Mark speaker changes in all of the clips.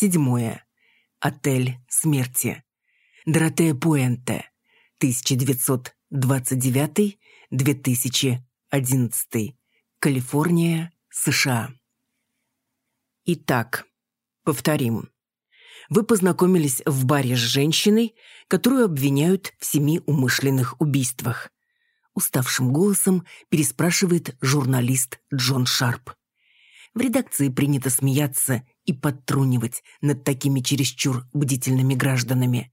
Speaker 1: Седьмое. Отель смерти. Доротея Пуэнте. 1929-2011. Калифорния, США. Итак, повторим. Вы познакомились в баре с женщиной, которую обвиняют в семи умышленных убийствах. Уставшим голосом переспрашивает журналист Джон Шарп. В редакции принято смеяться и подтрунивать над такими чересчур бдительными гражданами.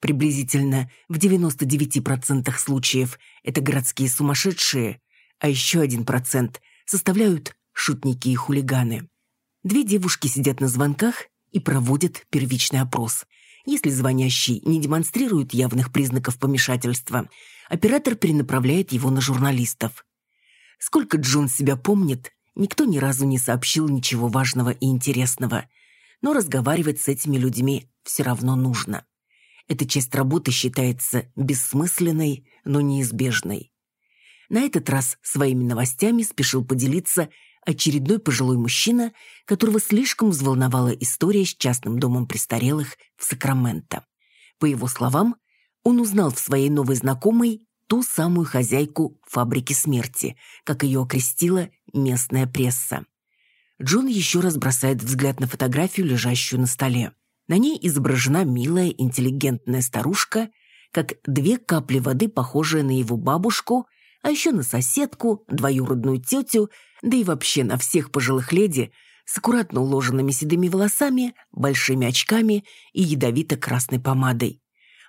Speaker 1: Приблизительно в 99% случаев это городские сумасшедшие, а еще один процент составляют шутники и хулиганы. Две девушки сидят на звонках и проводят первичный опрос. Если звонящий не демонстрирует явных признаков помешательства, оператор перенаправляет его на журналистов. Сколько Джон себя помнит, никто ни разу не сообщил ничего важного и интересного. Но разговаривать с этими людьми все равно нужно. Эта часть работы считается бессмысленной, но неизбежной. На этот раз своими новостями спешил поделиться очередной пожилой мужчина, которого слишком взволновала история с частным домом престарелых в Сакраменто. По его словам, он узнал в своей новой знакомой ту самую хозяйку фабрики смерти, как ее окрестила местная пресса. Джон еще раз бросает взгляд на фотографию, лежащую на столе. На ней изображена милая, интеллигентная старушка, как две капли воды, похожая на его бабушку, а еще на соседку, двоюродную тетю, да и вообще на всех пожилых леди с аккуратно уложенными седыми волосами, большими очками и ядовито-красной помадой.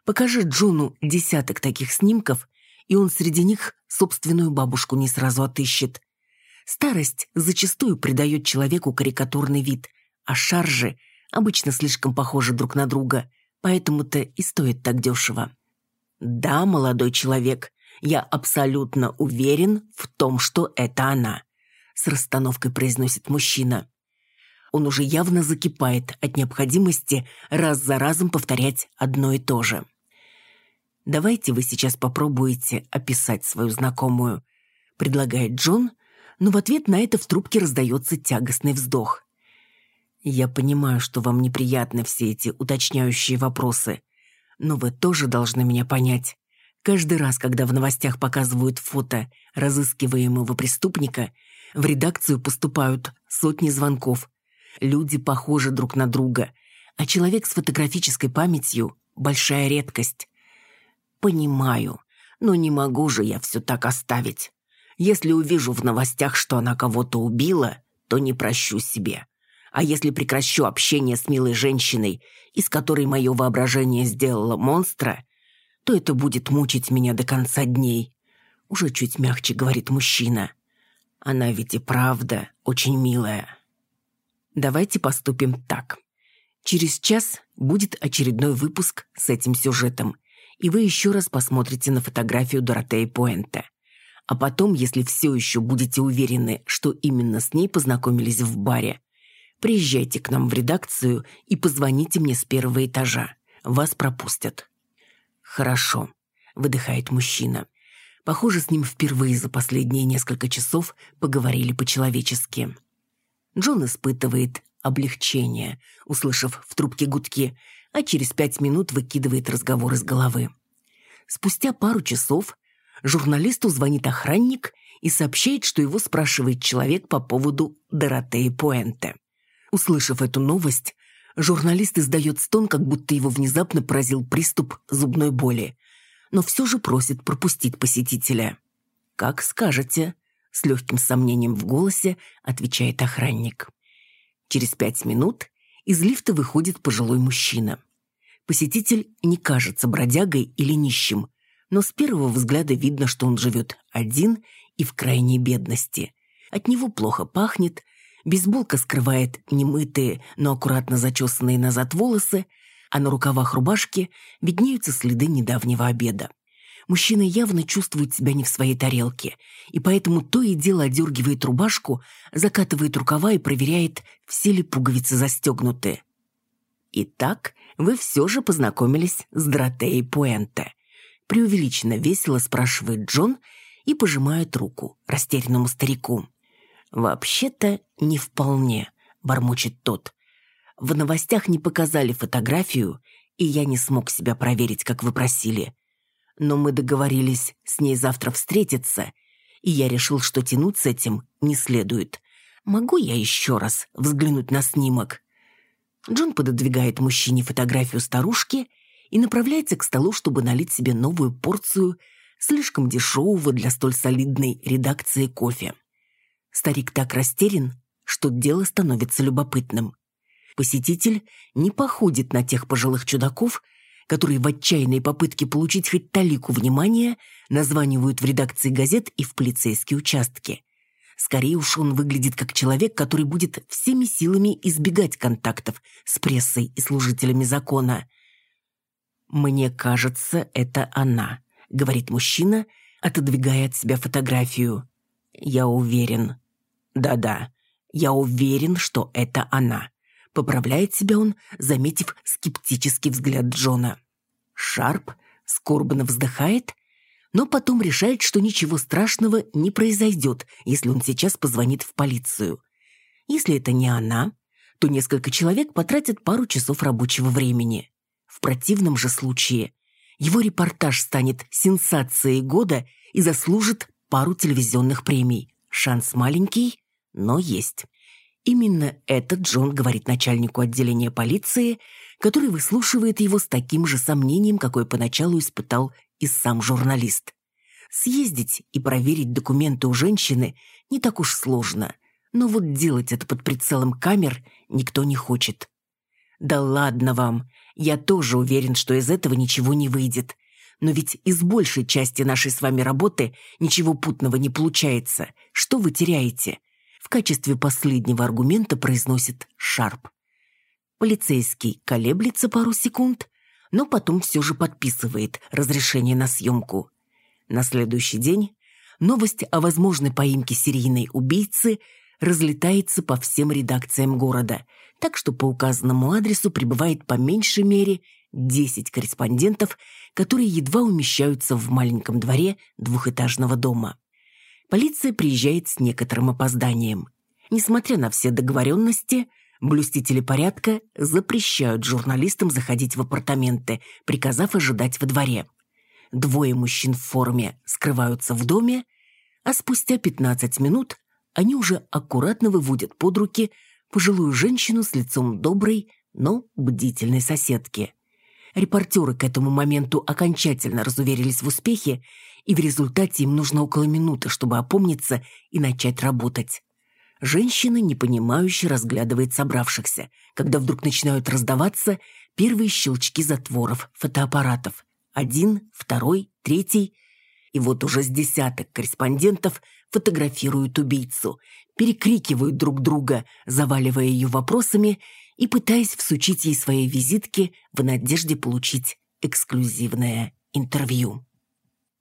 Speaker 1: Покажи Джону десяток таких снимков, и он среди них собственную бабушку не сразу отыщет. Старость зачастую придает человеку карикатурный вид, а шаржи обычно слишком похожи друг на друга, поэтому-то и стоит так дешево. Да, молодой человек, я абсолютно уверен в том, что это она, с расстановкой произносит мужчина. Он уже явно закипает от необходимости раз за разом повторять одно и то же. «Давайте вы сейчас попробуете описать свою знакомую», предлагает Джон, но в ответ на это в трубке раздается тягостный вздох. Я понимаю, что вам неприятны все эти уточняющие вопросы, но вы тоже должны меня понять. Каждый раз, когда в новостях показывают фото разыскиваемого преступника, в редакцию поступают сотни звонков. Люди похожи друг на друга, а человек с фотографической памятью – большая редкость. Понимаю, но не могу же я все так оставить. Если увижу в новостях, что она кого-то убила, то не прощу себе. А если прекращу общение с милой женщиной, из которой мое воображение сделало монстра, то это будет мучить меня до конца дней. Уже чуть мягче говорит мужчина. Она ведь и правда очень милая. Давайте поступим так. Через час будет очередной выпуск с этим сюжетом, и вы еще раз посмотрите на фотографию Доротеи Пуэнте. А потом, если все еще будете уверены, что именно с ней познакомились в баре, Приезжайте к нам в редакцию и позвоните мне с первого этажа. Вас пропустят». «Хорошо», — выдыхает мужчина. Похоже, с ним впервые за последние несколько часов поговорили по-человечески. Джон испытывает облегчение, услышав в трубке гудки, а через пять минут выкидывает разговор из головы. Спустя пару часов журналисту звонит охранник и сообщает, что его спрашивает человек по поводу Доротеи Пуэнте. Услышав эту новость, журналист издает стон, как будто его внезапно поразил приступ зубной боли, но все же просит пропустить посетителя. «Как скажете», — с легким сомнением в голосе отвечает охранник. Через пять минут из лифта выходит пожилой мужчина. Посетитель не кажется бродягой или нищим, но с первого взгляда видно, что он живет один и в крайней бедности. От него плохо пахнет, Бейсболка скрывает немытые, но аккуратно зачесанные назад волосы, а на рукавах рубашки виднеются следы недавнего обеда. Мужчина явно чувствует себя не в своей тарелке, и поэтому то и дело одергивает рубашку, закатывает рукава и проверяет, все ли пуговицы застегнуты. Итак, вы все же познакомились с Доротеей Пуэнте. Преувеличенно весело спрашивает Джон и пожимает руку растерянному старику. «Вообще-то не вполне», — бормочет тот. В новостях не показали фотографию, и я не смог себя проверить, как вы просили. Но мы договорились с ней завтра встретиться, и я решил, что тянуть с этим не следует. Могу я еще раз взглянуть на снимок?» Джон пододвигает мужчине фотографию старушки и направляется к столу, чтобы налить себе новую порцию слишком дешевого для столь солидной редакции кофе. Старик так растерян, что дело становится любопытным. Посетитель не походит на тех пожилых чудаков, которые в отчаянной попытке получить хоть талику внимания названивают в редакции газет и в полицейские участки. Скорее уж он выглядит как человек, который будет всеми силами избегать контактов с прессой и служителями закона. «Мне кажется, это она», — говорит мужчина, отодвигая от себя фотографию. «Я уверен». «Да-да, я уверен, что это она», — поправляет себя он, заметив скептический взгляд Джона. Шарп скорбно вздыхает но потом решает, что ничего страшного не произойдет, если он сейчас позвонит в полицию. Если это не она, то несколько человек потратят пару часов рабочего времени. В противном же случае его репортаж станет сенсацией года и заслужит пару телевизионных премий. Шанс маленький, но есть. Именно этот Джон говорит начальнику отделения полиции, который выслушивает его с таким же сомнением, какое поначалу испытал и сам журналист. Съездить и проверить документы у женщины не так уж сложно, но вот делать это под прицелом камер никто не хочет. Да ладно вам, я тоже уверен, что из этого ничего не выйдет. Но ведь из большей части нашей с вами работы ничего путного не получается. Что вы теряете? В качестве последнего аргумента произносит Шарп. Полицейский колеблется пару секунд, но потом все же подписывает разрешение на съемку. На следующий день новость о возможной поимке серийной убийцы разлетается по всем редакциям города, так что по указанному адресу прибывает по меньшей мере 10 корреспондентов, которые едва умещаются в маленьком дворе двухэтажного дома. Полиция приезжает с некоторым опозданием. Несмотря на все договоренности, Блюстители порядка запрещают журналистам заходить в апартаменты, приказав ожидать во дворе. Двое мужчин в форме скрываются в доме, а спустя 15 минут они уже аккуратно выводят под руки пожилую женщину с лицом доброй, но бдительной соседки. Репортеры к этому моменту окончательно разуверились в успехе, и в результате им нужно около минуты, чтобы опомниться и начать работать. Женщина, непонимающе, разглядывает собравшихся, когда вдруг начинают раздаваться первые щелчки затворов фотоаппаратов. Один, второй, третий. И вот уже с десяток корреспондентов фотографируют убийцу, перекрикивают друг друга, заваливая ее вопросами и пытаясь всучить ей свои визитки в надежде получить эксклюзивное интервью.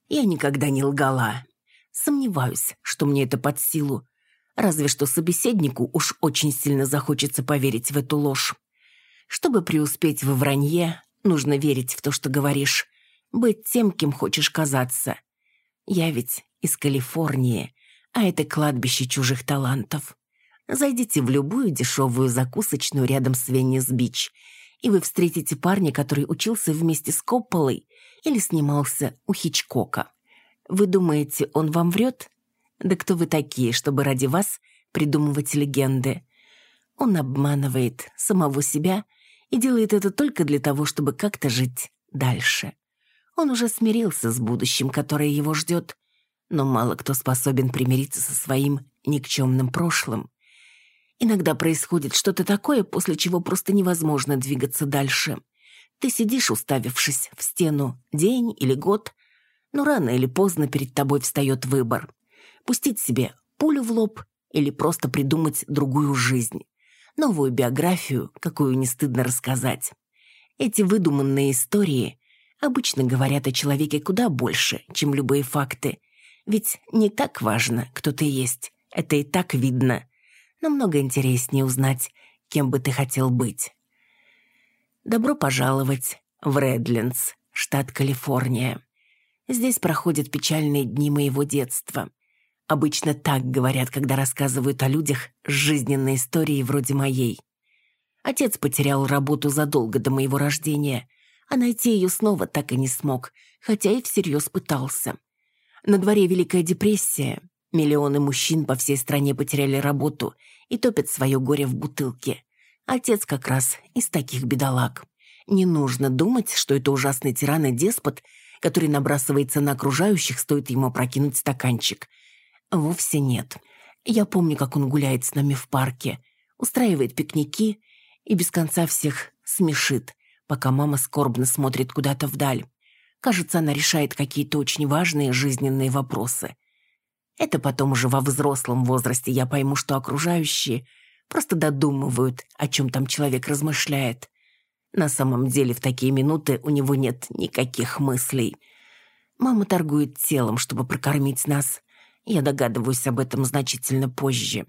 Speaker 1: Я никогда не лгала. Сомневаюсь, что мне это под силу, Разве что собеседнику уж очень сильно захочется поверить в эту ложь. Чтобы преуспеть во вранье, нужно верить в то, что говоришь. Быть тем, кем хочешь казаться. Я ведь из Калифорнии, а это кладбище чужих талантов. Зайдите в любую дешевую закусочную рядом с Веннис-Бич, и вы встретите парня, который учился вместе с Копполой или снимался у Хичкока. Вы думаете, он вам врет? Да кто вы такие, чтобы ради вас придумывать легенды? Он обманывает самого себя и делает это только для того, чтобы как-то жить дальше. Он уже смирился с будущим, которое его ждет, но мало кто способен примириться со своим никчемным прошлым. Иногда происходит что-то такое, после чего просто невозможно двигаться дальше. Ты сидишь, уставившись в стену, день или год, но рано или поздно перед тобой встает выбор пустить себе пулю в лоб или просто придумать другую жизнь, новую биографию, какую не стыдно рассказать. Эти выдуманные истории обычно говорят о человеке куда больше, чем любые факты. Ведь не так важно, кто ты есть, это и так видно. Намного интереснее узнать, кем бы ты хотел быть. Добро пожаловать в Редлинс, штат Калифорния. Здесь проходят печальные дни моего детства. Обычно так говорят, когда рассказывают о людях с жизненной историей вроде моей. Отец потерял работу задолго до моего рождения, а найти ее снова так и не смог, хотя и всерьез пытался. На дворе Великая депрессия. Миллионы мужчин по всей стране потеряли работу и топят свое горе в бутылке. Отец как раз из таких бедолаг. Не нужно думать, что это ужасный тиран и деспот, который набрасывается на окружающих, стоит ему прокинуть стаканчик. Вовсе нет. Я помню, как он гуляет с нами в парке, устраивает пикники и без конца всех смешит, пока мама скорбно смотрит куда-то вдаль. Кажется, она решает какие-то очень важные жизненные вопросы. Это потом уже во взрослом возрасте я пойму, что окружающие просто додумывают, о чем там человек размышляет. На самом деле в такие минуты у него нет никаких мыслей. Мама торгует телом, чтобы прокормить нас. Я догадываюсь об этом значительно позже.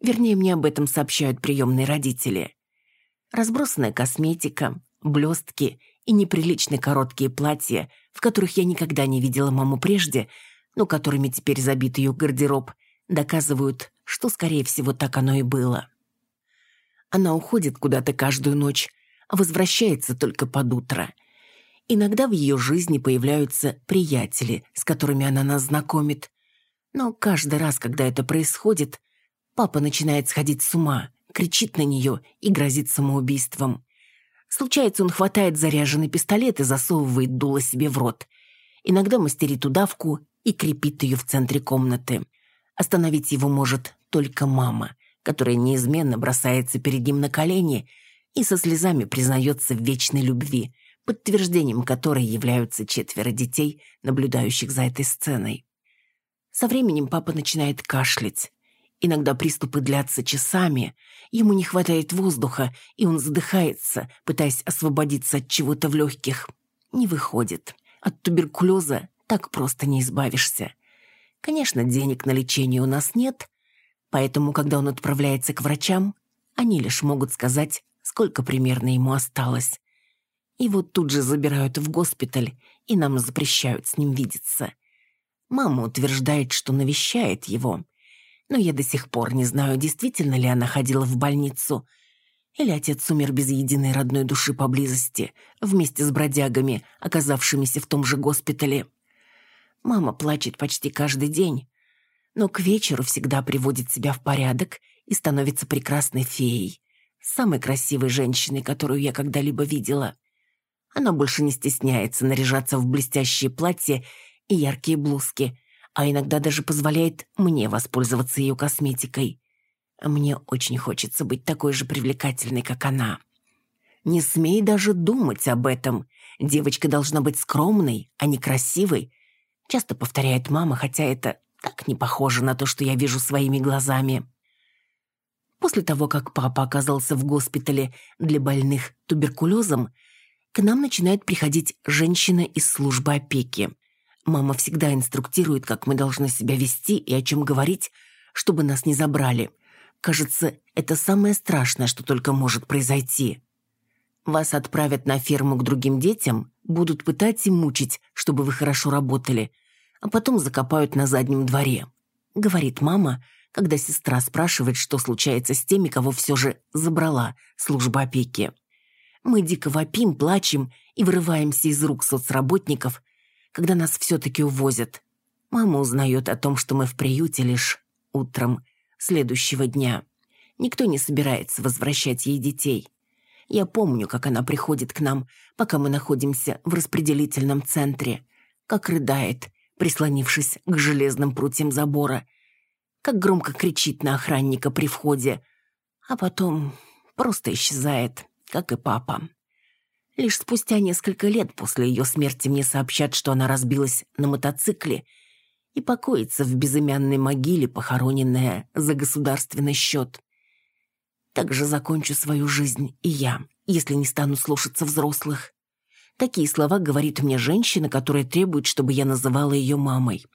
Speaker 1: Вернее, мне об этом сообщают приемные родители. Разбросанная косметика, блестки и неприлично короткие платья, в которых я никогда не видела маму прежде, но которыми теперь забит ее гардероб, доказывают, что, скорее всего, так оно и было. Она уходит куда-то каждую ночь, а возвращается только под утро. Иногда в ее жизни появляются приятели, с которыми она нас знакомит. Но каждый раз, когда это происходит, папа начинает сходить с ума, кричит на нее и грозит самоубийством. Случается, он хватает заряженный пистолет и засовывает дуло себе в рот. Иногда мастерит удавку и крепит ее в центре комнаты. Остановить его может только мама, которая неизменно бросается перед ним на колени и со слезами признается в вечной любви, подтверждением которой являются четверо детей, наблюдающих за этой сценой. Со временем папа начинает кашлять. Иногда приступы длятся часами, ему не хватает воздуха, и он задыхается, пытаясь освободиться от чего-то в легких. Не выходит. От туберкулеза так просто не избавишься. Конечно, денег на лечение у нас нет, поэтому, когда он отправляется к врачам, они лишь могут сказать, сколько примерно ему осталось. И вот тут же забирают в госпиталь, и нам запрещают с ним видеться. Мама утверждает, что навещает его, но я до сих пор не знаю, действительно ли она ходила в больницу, или отец умер без единой родной души поблизости, вместе с бродягами, оказавшимися в том же госпитале. Мама плачет почти каждый день, но к вечеру всегда приводит себя в порядок и становится прекрасной феей, самой красивой женщиной, которую я когда-либо видела. Она больше не стесняется наряжаться в блестящие платья и яркие блузки, а иногда даже позволяет мне воспользоваться ее косметикой. Мне очень хочется быть такой же привлекательной, как она. Не смей даже думать об этом. Девочка должна быть скромной, а не красивой, часто повторяет мама, хотя это так не похоже на то, что я вижу своими глазами. После того, как папа оказался в госпитале для больных туберкулезом, к нам начинает приходить женщина из службы опеки. Мама всегда инструктирует, как мы должны себя вести и о чем говорить, чтобы нас не забрали. Кажется, это самое страшное, что только может произойти. Вас отправят на ферму к другим детям, будут пытать и мучить, чтобы вы хорошо работали, а потом закопают на заднем дворе. Говорит мама, когда сестра спрашивает, что случается с теми, кого все же забрала служба опеки. Мы дико вопим, плачем и вырываемся из рук соцработников, когда нас все-таки увозят. Мама узнает о том, что мы в приюте лишь утром следующего дня. Никто не собирается возвращать ей детей. Я помню, как она приходит к нам, пока мы находимся в распределительном центре, как рыдает, прислонившись к железным прутьям забора, как громко кричит на охранника при входе, а потом просто исчезает, как и папа. Лишь спустя несколько лет после ее смерти мне сообщат, что она разбилась на мотоцикле и покоится в безымянной могиле, похороненная за государственный счет. Так же закончу свою жизнь и я, если не стану слушаться взрослых. Такие слова говорит мне женщина, которая требует, чтобы я называла ее мамой.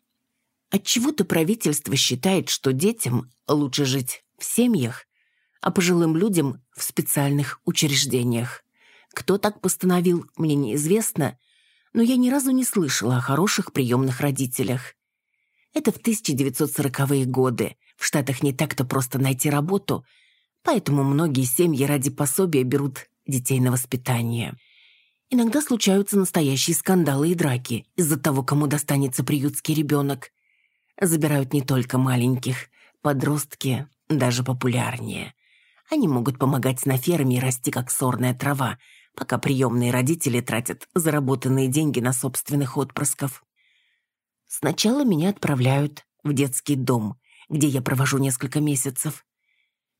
Speaker 1: Отчего-то правительство считает, что детям лучше жить в семьях, а пожилым людям в специальных учреждениях. Кто так постановил, мне неизвестно, но я ни разу не слышала о хороших приемных родителях. Это в 1940-е годы. В Штатах не так-то просто найти работу, Поэтому многие семьи ради пособия берут детей на воспитание. Иногда случаются настоящие скандалы и драки из-за того, кому достанется приютский ребенок. Забирают не только маленьких, подростки даже популярнее. Они могут помогать на ферме и расти как сорная трава, пока приемные родители тратят заработанные деньги на собственных отпрысков. Сначала меня отправляют в детский дом, где я провожу несколько месяцев.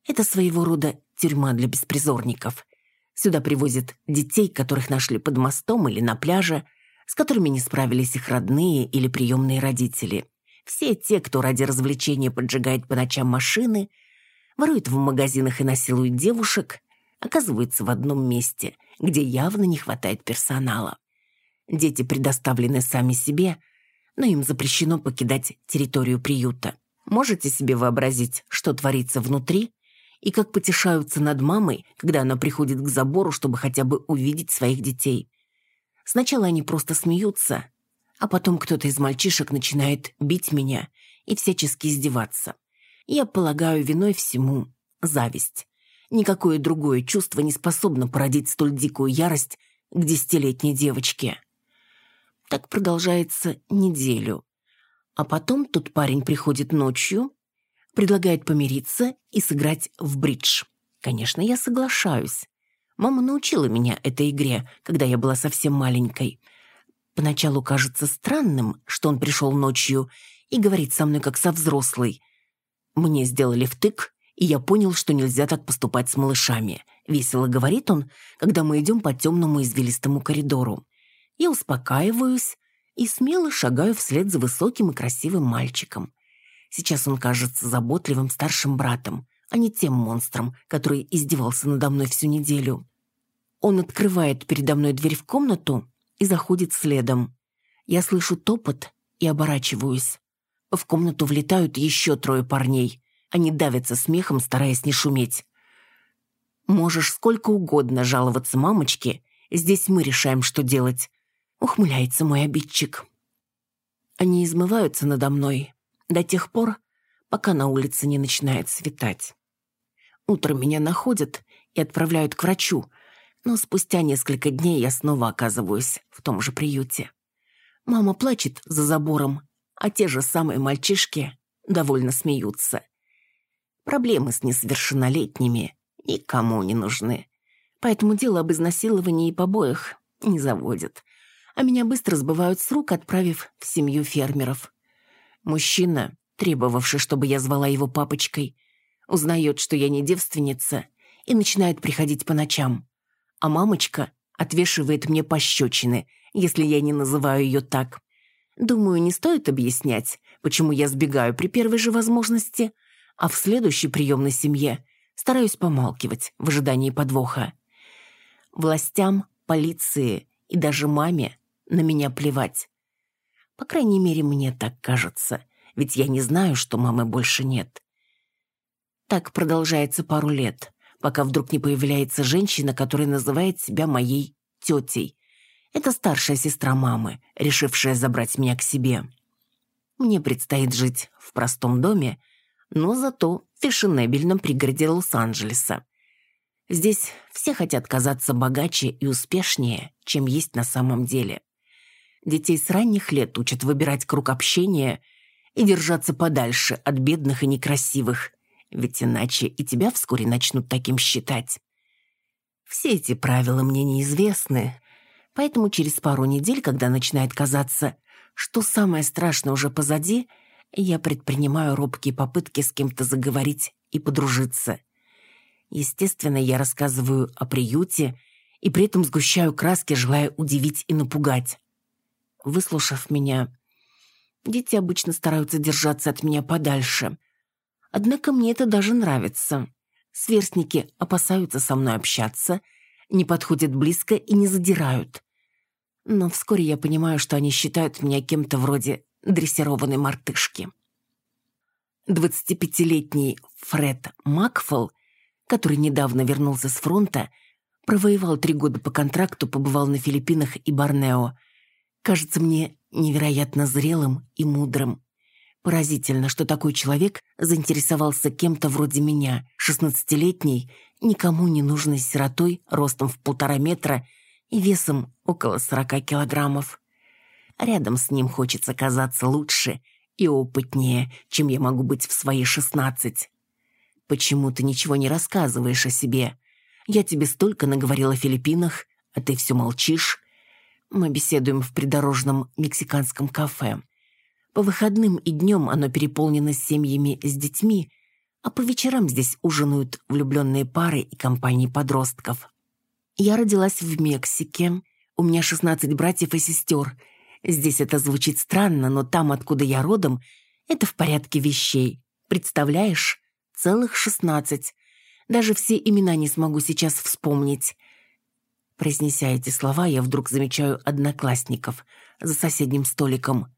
Speaker 1: Это своего рода тюрьма для беспризорников. Сюда привозят детей, которых нашли под мостом или на пляже, с которыми не справились их родные или приемные родители. Все те, кто ради развлечения поджигает по ночам машины, ворует в магазинах и насилует девушек, оказываются в одном месте, где явно не хватает персонала. Дети предоставлены сами себе, но им запрещено покидать территорию приюта. Можете себе вообразить, что творится внутри, и как потешаются над мамой, когда она приходит к забору, чтобы хотя бы увидеть своих детей. Сначала они просто смеются, а потом кто-то из мальчишек начинает бить меня и всячески издеваться. Я полагаю виной всему зависть. Никакое другое чувство не способно породить столь дикую ярость к десятилетней девочке. Так продолжается неделю. А потом тот парень приходит ночью, предлагает помириться и сыграть в бридж. Конечно, я соглашаюсь. Мама научила меня этой игре, когда я была совсем маленькой. Поначалу кажется странным, что он пришел ночью и говорит со мной как со взрослой. Мне сделали втык, и я понял, что нельзя так поступать с малышами. Весело говорит он, когда мы идем по темному извилистому коридору. Я успокаиваюсь и смело шагаю вслед за высоким и красивым мальчиком. Сейчас он кажется заботливым старшим братом, а не тем монстром, который издевался надо мной всю неделю. Он открывает передо мной дверь в комнату и заходит следом. Я слышу топот и оборачиваюсь. В комнату влетают еще трое парней. Они давятся смехом, стараясь не шуметь. «Можешь сколько угодно жаловаться мамочке, здесь мы решаем, что делать», — ухмыляется мой обидчик. Они измываются надо мной до тех пор, пока на улице не начинает светать. Утром меня находят и отправляют к врачу, но спустя несколько дней я снова оказываюсь в том же приюте. Мама плачет за забором, а те же самые мальчишки довольно смеются. Проблемы с несовершеннолетними никому не нужны. Поэтому дело об изнасиловании и побоях не заводят. А меня быстро сбывают с рук, отправив в семью фермеров. Мужчина, требовавший, чтобы я звала его папочкой, узнает, что я не девственница, и начинает приходить по ночам. А мамочка отвешивает мне пощечины, если я не называю ее так. Думаю, не стоит объяснять, почему я сбегаю при первой же возможности, а в следующей приемной семье стараюсь помалкивать в ожидании подвоха. Властям, полиции и даже маме на меня плевать. По крайней мере, мне так кажется, ведь я не знаю, что мамы больше нет. Так продолжается пару лет, пока вдруг не появляется женщина, которая называет себя моей тетей. Это старшая сестра мамы, решившая забрать меня к себе. Мне предстоит жить в простом доме, но зато в фешенебельном пригороде Лос-Анджелеса. Здесь все хотят казаться богаче и успешнее, чем есть на самом деле. Детей с ранних лет учат выбирать круг общения и держаться подальше от бедных и некрасивых, ведь иначе и тебя вскоре начнут таким считать. Все эти правила мне неизвестны, поэтому через пару недель, когда начинает казаться, что самое страшное уже позади, я предпринимаю робкие попытки с кем-то заговорить и подружиться. Естественно, я рассказываю о приюте и при этом сгущаю краски, желая удивить и напугать. Выслушав меня, дети обычно стараются держаться от меня подальше. Однако мне это даже нравится. Сверстники опасаются со мной общаться, не подходят близко и не задирают. Но вскоре я понимаю, что они считают меня кем-то вроде дрессированной мартышки. 25-летний Фред Макфол, который недавно вернулся с фронта, провоевал три года по контракту, побывал на Филиппинах и Борнео – кажется мне невероятно зрелым и мудрым. Поразительно, что такой человек заинтересовался кем-то вроде меня, шестнадцатилетней, никому не нужной сиротой, ростом в полтора метра и весом около сорока килограммов. Рядом с ним хочется казаться лучше и опытнее, чем я могу быть в свои шестнадцать. Почему ты ничего не рассказываешь о себе? Я тебе столько наговорил о Филиппинах, а ты все молчишь. Мы беседуем в придорожном мексиканском кафе. По выходным и днем оно переполнено семьями с детьми, а по вечерам здесь ужинают влюбленные пары и компании подростков. Я родилась в Мексике. У меня 16 братьев и сестер. Здесь это звучит странно, но там, откуда я родом, это в порядке вещей. Представляешь? Целых 16. Даже все имена не смогу сейчас вспомнить. Произнеся эти слова, я вдруг замечаю одноклассников за соседним столиком.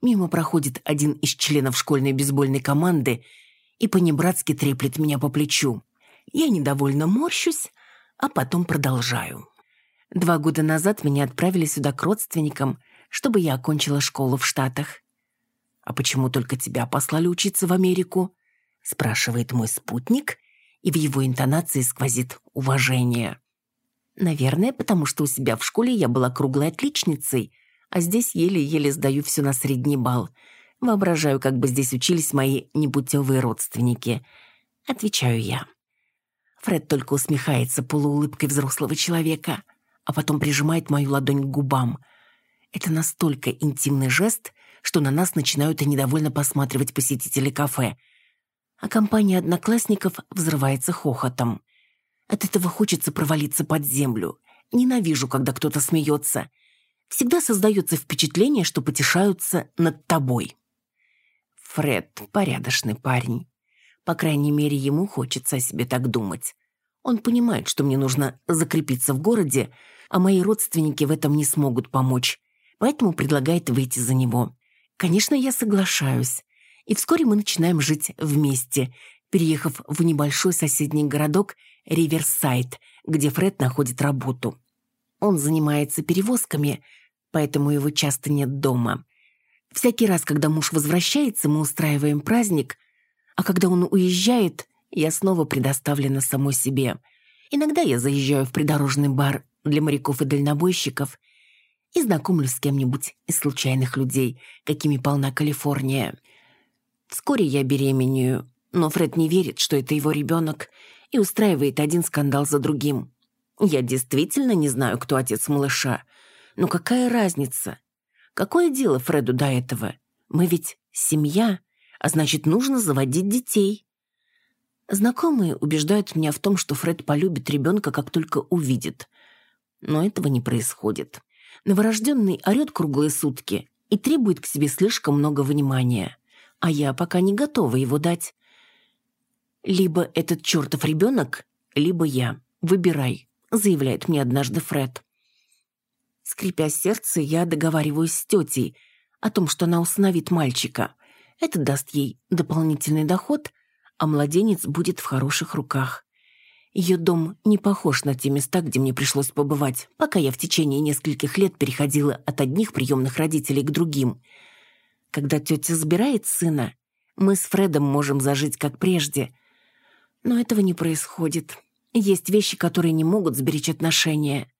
Speaker 1: Мимо проходит один из членов школьной бейсбольной команды и понебратски треплет меня по плечу. Я недовольно морщусь, а потом продолжаю. Два года назад меня отправили сюда к родственникам, чтобы я окончила школу в Штатах. «А почему только тебя послали учиться в Америку?» спрашивает мой спутник, и в его интонации сквозит уважение. Наверное, потому что у себя в школе я была круглой отличницей, а здесь еле-еле сдаю все на средний балл. Воображаю, как бы здесь учились мои непутевые родственники. Отвечаю я. Фред только усмехается полуулыбкой взрослого человека, а потом прижимает мою ладонь к губам. Это настолько интимный жест, что на нас начинают и недовольно посматривать посетители кафе. А компания одноклассников взрывается хохотом. От этого хочется провалиться под землю. Ненавижу, когда кто-то смеется. Всегда создается впечатление, что потешаются над тобой. Фред – порядочный парень. По крайней мере, ему хочется о себе так думать. Он понимает, что мне нужно закрепиться в городе, а мои родственники в этом не смогут помочь, поэтому предлагает выйти за него. Конечно, я соглашаюсь. И вскоре мы начинаем жить вместе, переехав в небольшой соседний городок Риверсайд, где Фред находит работу. Он занимается перевозками, поэтому его часто нет дома. Всякий раз, когда муж возвращается, мы устраиваем праздник, а когда он уезжает, я снова предоставлена самой себе. Иногда я заезжаю в придорожный бар для моряков и дальнобойщиков и знакомлюсь с кем-нибудь из случайных людей, какими полна Калифорния. Вскоре я беременею, но Фред не верит, что это его ребенок, и устраивает один скандал за другим. Я действительно не знаю, кто отец малыша. Но какая разница? Какое дело Фреду до этого? Мы ведь семья, а значит, нужно заводить детей. Знакомые убеждают меня в том, что Фред полюбит ребенка, как только увидит. Но этого не происходит. Новорожденный орет круглые сутки и требует к себе слишком много внимания. А я пока не готова его дать. «Либо этот чертов ребенок, либо я. Выбирай», — заявляет мне однажды Фред. Скрипя сердце, я договариваюсь с тетей о том, что она усыновит мальчика. Это даст ей дополнительный доход, а младенец будет в хороших руках. Ее дом не похож на те места, где мне пришлось побывать, пока я в течение нескольких лет переходила от одних приемных родителей к другим. Когда тетя забирает сына, мы с Фредом можем зажить как прежде — но этого не происходит. Есть вещи, которые не могут сберечь отношения.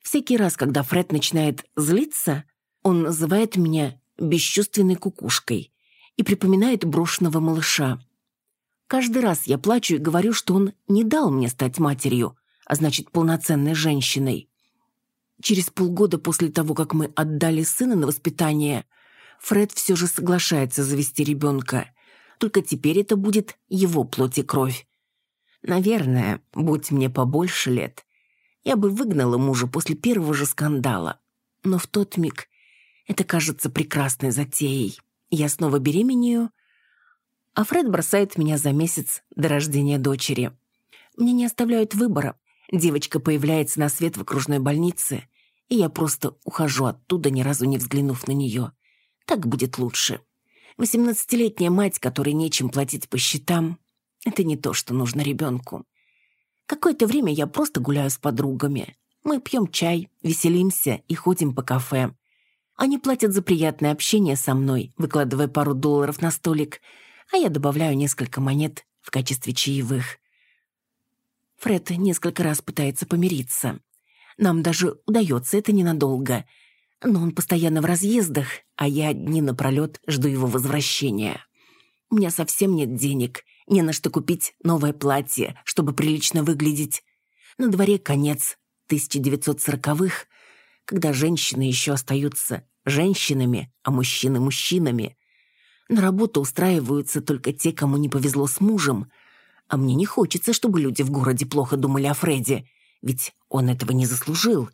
Speaker 1: Всякий раз, когда Фред начинает злиться, он называет меня бесчувственной кукушкой и припоминает брошенного малыша. Каждый раз я плачу и говорю, что он не дал мне стать матерью, а значит, полноценной женщиной. Через полгода после того, как мы отдали сына на воспитание, Фред все же соглашается завести ребенка только теперь это будет его плоть и кровь. Наверное, будь мне побольше лет, я бы выгнала мужа после первого же скандала. Но в тот миг это кажется прекрасной затеей. Я снова беременею, а Фред бросает меня за месяц до рождения дочери. Мне не оставляют выбора. Девочка появляется на свет в окружной больнице, и я просто ухожу оттуда, ни разу не взглянув на нее. Так будет лучше. Восемнадцатилетняя мать, которой нечем платить по счетам, это не то, что нужно ребенку. Какое-то время я просто гуляю с подругами. Мы пьем чай, веселимся и ходим по кафе. Они платят за приятное общение со мной, выкладывая пару долларов на столик, а я добавляю несколько монет в качестве чаевых. Фред несколько раз пытается помириться. Нам даже удается это ненадолго. Но он постоянно в разъездах, а я дни напролет жду его возвращения. У меня совсем нет денег, не на что купить новое платье, чтобы прилично выглядеть. На дворе конец 1940-х, когда женщины еще остаются женщинами, а мужчины мужчинами. На работу устраиваются только те, кому не повезло с мужем. А мне не хочется, чтобы люди в городе плохо думали о Фредди, ведь он этого не заслужил.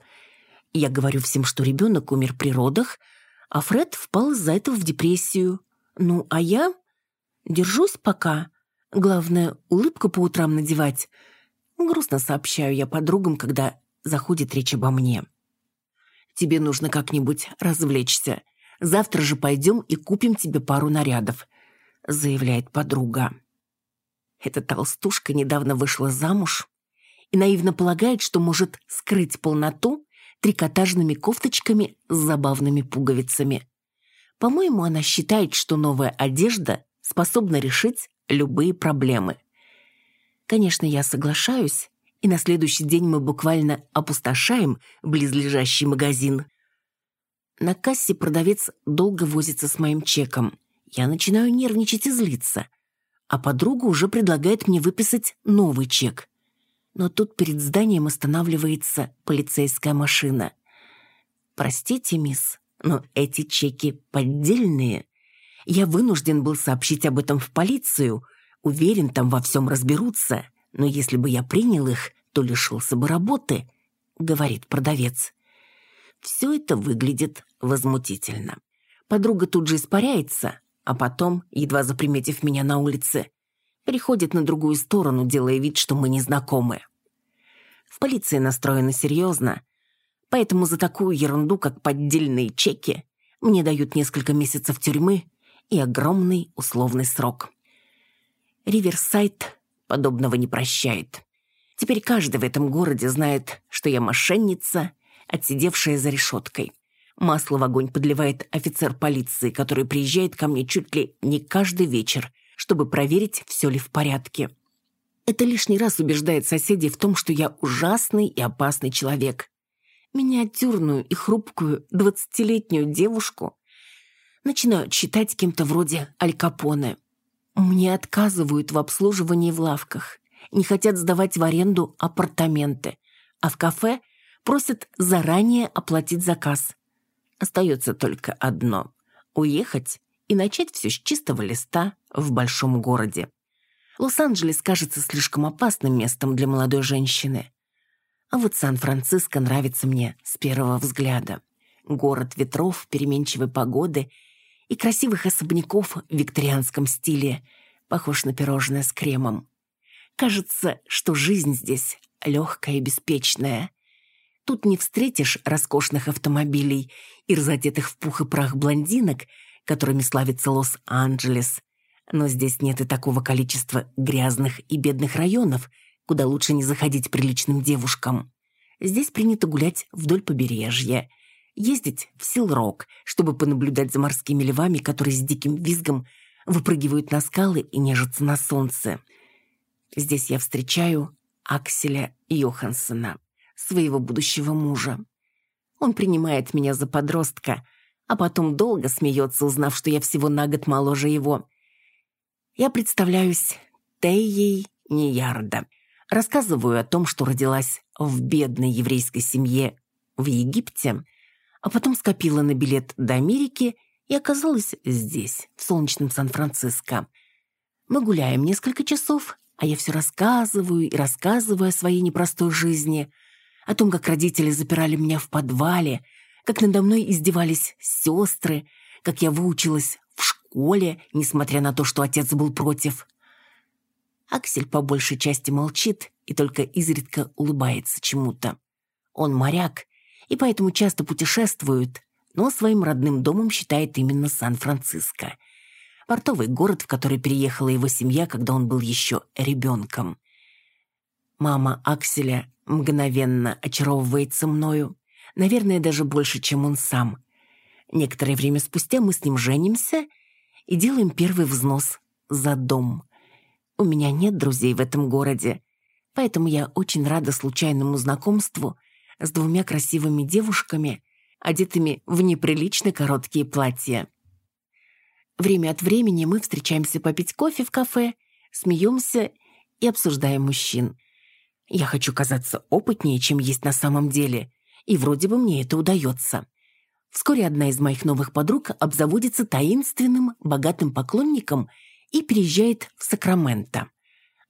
Speaker 1: Я говорю всем, что ребенок умер при родах, а Фред впал из-за этого в депрессию. Ну, а я держусь пока. Главное, улыбку по утрам надевать. Грустно сообщаю я подругам, когда заходит речь обо мне. Тебе нужно как-нибудь развлечься. Завтра же пойдем и купим тебе пару нарядов», — заявляет подруга. Эта толстушка недавно вышла замуж и наивно полагает, что может скрыть полноту трикотажными кофточками с забавными пуговицами. По-моему, она считает, что новая одежда способна решить любые проблемы. Конечно, я соглашаюсь, и на следующий день мы буквально опустошаем близлежащий магазин. На кассе продавец долго возится с моим чеком. Я начинаю нервничать и злиться. А подруга уже предлагает мне выписать новый чек. Но тут перед зданием останавливается полицейская машина. «Простите, мисс, но эти чеки поддельные. Я вынужден был сообщить об этом в полицию. Уверен, там во всем разберутся но если бы я принял их, то лишился бы работы», — говорит продавец. Все это выглядит возмутительно. Подруга тут же испаряется, а потом, едва заприметив меня на улице, переходит на другую сторону, делая вид, что мы не знакомы. В полиции настроена серьезно, поэтому за такую ерунду, как поддельные чеки, мне дают несколько месяцев тюрьмы и огромный условный срок. Риверсайд подобного не прощает. Теперь каждый в этом городе знает, что я мошенница, отсидевшая за решеткой. Масло в огонь подливает офицер полиции, который приезжает ко мне чуть ли не каждый вечер, чтобы проверить, все ли в порядке. Это лишний раз убеждает соседей в том, что я ужасный и опасный человек. Миниатюрную и хрупкую двадцатилетнюю девушку начинают считать кем-то вроде Аль Капоне. Мне отказывают в обслуживании в лавках, не хотят сдавать в аренду апартаменты, а в кафе просят заранее оплатить заказ. Остается только одно – уехать и начать все с чистого листа в большом городе. Лос-Анджелес кажется слишком опасным местом для молодой женщины. А вот Сан-Франциско нравится мне с первого взгляда. Город ветров, переменчивой погоды и красивых особняков в викторианском стиле, похож на пирожное с кремом. Кажется, что жизнь здесь легкая и беспечная. Тут не встретишь роскошных автомобилей и разодетых в пух и прах блондинок, которыми славится Лос-Анджелес. Но здесь нет и такого количества грязных и бедных районов, куда лучше не заходить приличным девушкам. Здесь принято гулять вдоль побережья – ездить в Силрок, чтобы понаблюдать за морскими львами, которые с диким визгом выпрыгивают на скалы и нежатся на солнце. Здесь я встречаю Акселя Йоханссона, своего будущего мужа. Он принимает меня за подростка, а потом долго смеется, узнав, что я всего на год моложе его. Я представляюсь Тейей Ниярда. Рассказываю о том, что родилась в бедной еврейской семье в Египте, а потом скопила на билет до Америки и оказалась здесь, в солнечном Сан-Франциско. Мы гуляем несколько часов, а я все рассказываю и рассказываю о своей непростой жизни, о том, как родители запирали меня в подвале, как надо мной издевались сестры, как я выучилась в школе, несмотря на то, что отец был против. Аксель по большей части молчит и только изредка улыбается чему-то. Он моряк и поэтому часто путешествует, но своим родным домом считает именно Сан-Франциско. Портовый город, в который переехала его семья, когда он был еще ребенком. Мама Акселя мгновенно очаровывается мною, наверное, даже больше, чем он сам. Некоторое время спустя мы с ним женимся и делаем первый взнос за дом. У меня нет друзей в этом городе, поэтому я очень рада случайному знакомству с двумя красивыми девушками, одетыми в неприлично короткие платья. Время от времени мы встречаемся попить кофе в кафе, смеемся и обсуждаем мужчин. Я хочу казаться опытнее, чем есть на самом деле, и вроде бы мне это удается. Вскоре одна из моих новых подруг обзаводится таинственным, богатым поклонником и переезжает в Сакраменто.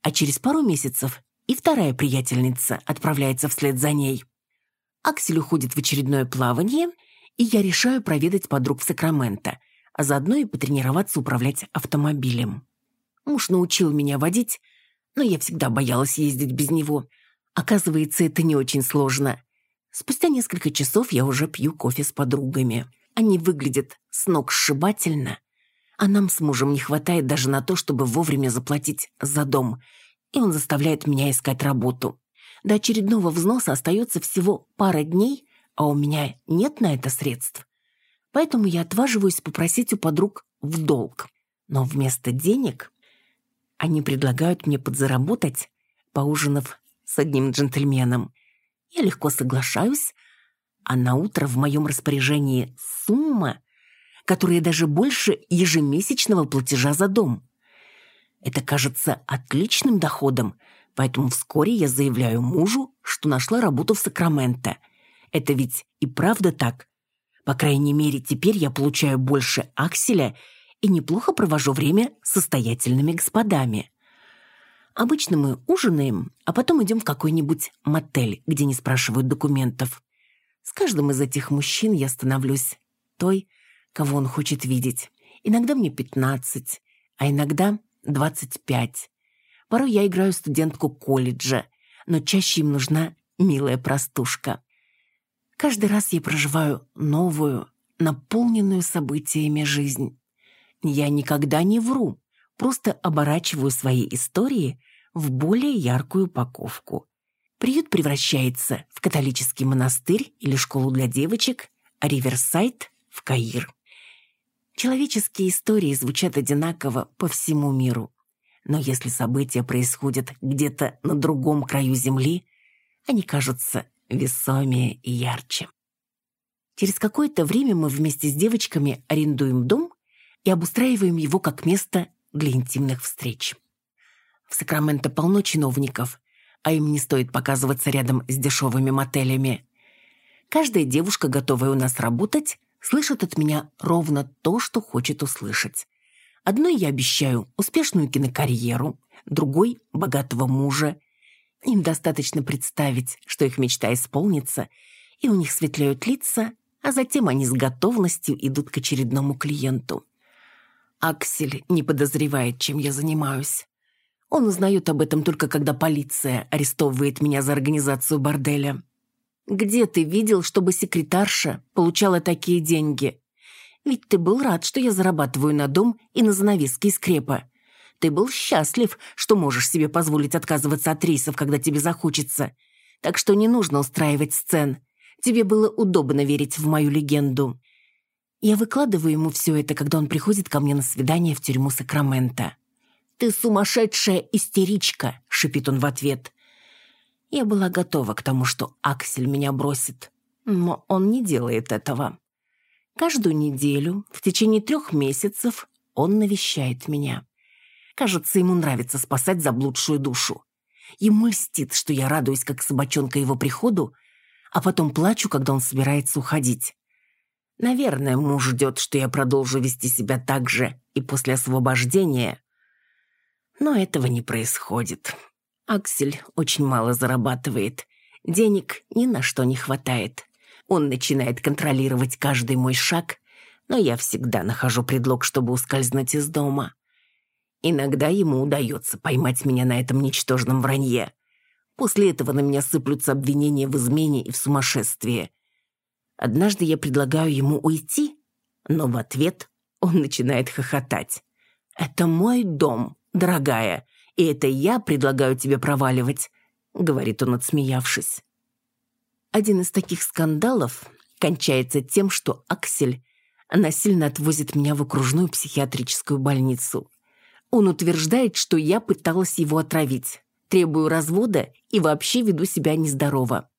Speaker 1: А через пару месяцев и вторая приятельница отправляется вслед за ней. Аксель уходит в очередное плавание, и я решаю проведать подруг в Сакраменто, а заодно и потренироваться управлять автомобилем. Муж научил меня водить, но я всегда боялась ездить без него. Оказывается, это не очень сложно. Спустя несколько часов я уже пью кофе с подругами. Они выглядят с ног сшибательно, а нам с мужем не хватает даже на то, чтобы вовремя заплатить за дом, и он заставляет меня искать работу. До очередного взноса остается всего пара дней, а у меня нет на это средств. Поэтому я отваживаюсь попросить у подруг в долг. Но вместо денег они предлагают мне подзаработать, поужинав с одним джентльменом. Я легко соглашаюсь, а на утро в моем распоряжении сумма, которая даже больше ежемесячного платежа за дом. Это кажется отличным доходом, поэтому вскоре я заявляю мужу, что нашла работу в Сакраменто. Это ведь и правда так. По крайней мере, теперь я получаю больше акселя и неплохо провожу время с состоятельными господами. Обычно мы ужинаем, а потом идем в какой-нибудь мотель, где не спрашивают документов. С каждым из этих мужчин я становлюсь той, кого он хочет видеть. Иногда мне 15, а иногда 25. Порой я играю студентку колледжа, но чаще им нужна милая простушка. Каждый раз я проживаю новую, наполненную событиями жизнь. Я никогда не вру, просто оборачиваю свои истории в более яркую упаковку. Приют превращается в католический монастырь или школу для девочек, а Риверсайд — в Каир. Человеческие истории звучат одинаково по всему миру. Но если события происходят где-то на другом краю Земли, они кажутся весомее и ярче. Через какое-то время мы вместе с девочками арендуем дом и обустраиваем его как место для интимных встреч. В Сакраменто полно чиновников, а им не стоит показываться рядом с дешевыми мотелями. Каждая девушка, готовая у нас работать, слышит от меня ровно то, что хочет услышать. Одной я обещаю успешную кинокарьеру, другой – богатого мужа. Им достаточно представить, что их мечта исполнится, и у них светлеют лица, а затем они с готовностью идут к очередному клиенту. Аксель не подозревает, чем я занимаюсь. Он узнает об этом только когда полиция арестовывает меня за организацию борделя. Где ты видел, чтобы секретарша получала такие деньги? Ведь ты был рад, что я зарабатываю на дом и на занавески из крепа. Ты был счастлив, что можешь себе позволить отказываться от рейсов, когда тебе захочется. Так что не нужно устраивать сцен. Тебе было удобно верить в мою легенду. Я выкладываю ему все это, когда он приходит ко мне на свидание в тюрьму Сакрамента. «Ты сумасшедшая истеричка!» — шипит он в ответ. Я была готова к тому, что Аксель меня бросит. Но он не делает этого. Каждую неделю, в течение трех месяцев, он навещает меня. Кажется, ему нравится спасать заблудшую душу. Ему льстит, что я радуюсь, как собачонка его приходу, а потом плачу, когда он собирается уходить. Наверное, муж ждет, что я продолжу вести себя так же и после освобождения. Но этого не происходит. Аксель очень мало зарабатывает. Денег ни на что не хватает. Он начинает контролировать каждый мой шаг, но я всегда нахожу предлог, чтобы ускользнуть из дома. Иногда ему удается поймать меня на этом ничтожном вранье. После этого на меня сыплются обвинения в измене и в сумасшествии. Однажды я предлагаю ему уйти, но в ответ он начинает хохотать. «Это мой дом, дорогая, и это я предлагаю тебе проваливать», — говорит он, отсмеявшись. Один из таких скандалов кончается тем, что Аксель насильно отвозит меня в окружную психиатрическую больницу. Он утверждает, что я пыталась его отравить, требую развода и вообще веду себя нездорово.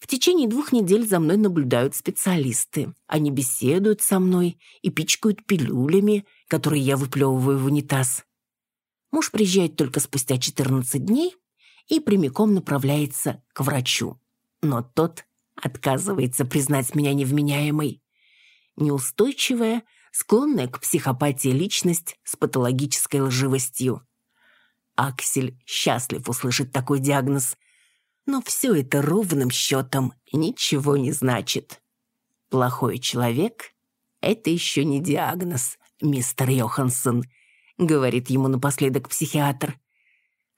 Speaker 1: В течение двух недель за мной наблюдают специалисты. Они беседуют со мной и пичкают пилюлями, которые я выплевываю в унитаз. Муж приезжает только спустя 14 дней и прямиком направляется к врачу. Но тот отказывается признать меня невменяемой. Неустойчивая, склонная к психопатии личность с патологической лживостью. Аксель счастлив услышать такой диагноз, но все это ровным счетом ничего не значит. Плохой человек — это еще не диагноз, мистер Йоханссон, говорит ему напоследок психиатр.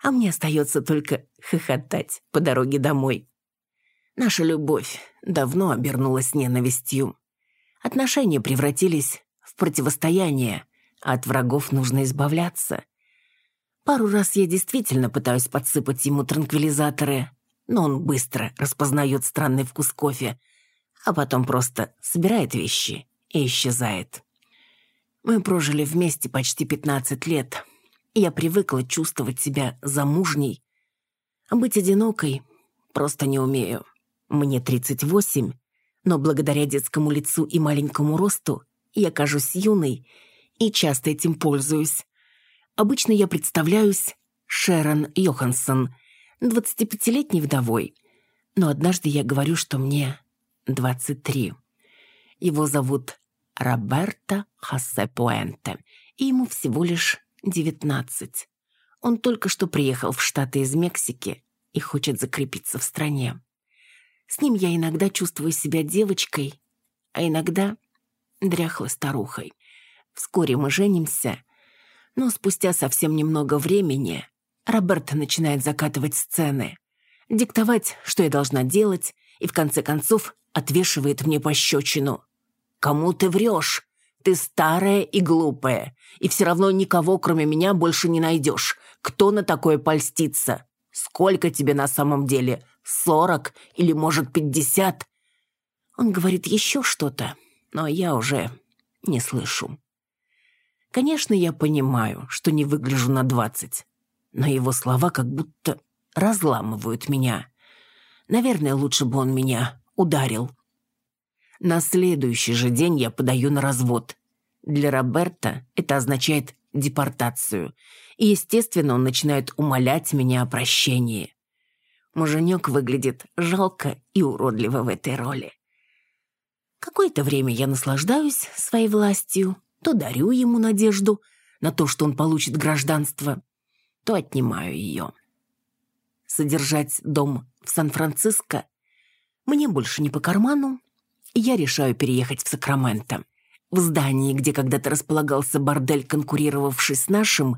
Speaker 1: А мне остается только хохотать по дороге домой. Наша любовь давно обернулась ненавистью. Отношения превратились в противостояние, а от врагов нужно избавляться. Пару раз я действительно пытаюсь подсыпать ему транквилизаторы, но он быстро распознает странный вкус кофе, а потом просто собирает вещи и исчезает. Мы прожили вместе почти 15 лет. Я привыкла чувствовать себя замужней, а быть одинокой просто не умею. Мне 38, но благодаря детскому лицу и маленькому росту я кажусь юной и часто этим пользуюсь. Обычно я представляюсь Шерон Йоханссон, 25-летней вдовой. Но однажды я говорю, что мне 23. Его зовут Роберто Хосе Пуэнте, и ему всего лишь 19. Он только что приехал в Штаты из Мексики и хочет закрепиться в стране. С ним я иногда чувствую себя девочкой, а иногда дряхлой старухой. Вскоре мы женимся, но спустя совсем немного времени Роберт начинает закатывать сцены, диктовать, что я должна делать, и в конце концов отвешивает мне пощечину. «Кому ты врешь? Ты старая и глупая, и все равно никого, кроме меня, больше не найдешь. Кто на такое польстится? Сколько тебе на самом деле? Сорок или, может, пятьдесят?» Он говорит еще что-то, но я уже не слышу. Конечно, я понимаю, что не выгляжу на двадцать, но его слова как будто разламывают меня. Наверное, лучше бы он меня ударил. На следующий же день я подаю на развод. Для Роберта это означает депортацию. И, естественно, он начинает умолять меня о прощении. Муженек выглядит жалко и уродливо в этой роли. Какое-то время я наслаждаюсь своей властью, то дарю ему надежду на то, что он получит гражданство, то отнимаю ее. Содержать дом в Сан-Франциско мне больше не по карману, я решаю переехать в Сакраменто. В здании, где когда-то располагался бордель, конкурировавший с нашим,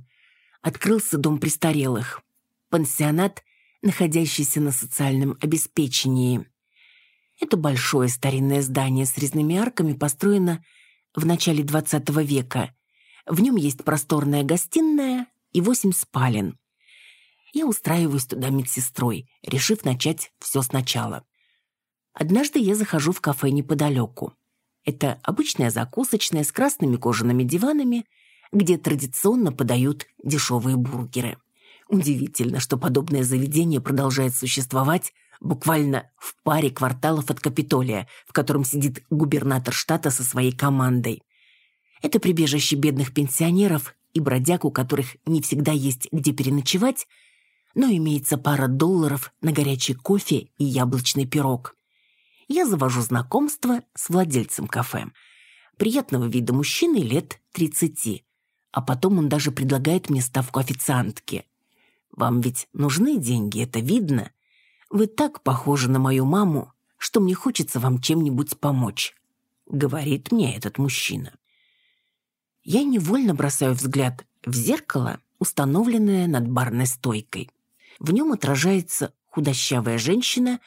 Speaker 1: открылся дом престарелых. Пансионат, находящийся на социальном обеспечении. Это большое старинное здание с резными арками построено в начале XX века. В нем есть просторная гостиная и восемь спален. Я устраиваюсь туда медсестрой, решив начать все сначала. Однажды я захожу в кафе неподалеку. Это обычная закусочная с красными кожаными диванами, где традиционно подают дешевые бургеры. Удивительно, что подобное заведение продолжает существовать буквально в паре кварталов от Капитолия, в котором сидит губернатор штата со своей командой. Это прибежище бедных пенсионеров и бродяг, у которых не всегда есть где переночевать, но имеется пара долларов на горячий кофе и яблочный пирог. Я завожу знакомство с владельцем кафе. Приятного вида мужчины лет 30, а потом он даже предлагает мне ставку официантки. «Вам ведь нужны деньги, это видно. Вы так похожи на мою маму, что мне хочется вам чем-нибудь помочь», — говорит мне этот мужчина. Я невольно бросаю взгляд в зеркало, установленное над барной стойкой. В нем отражается худощавая женщина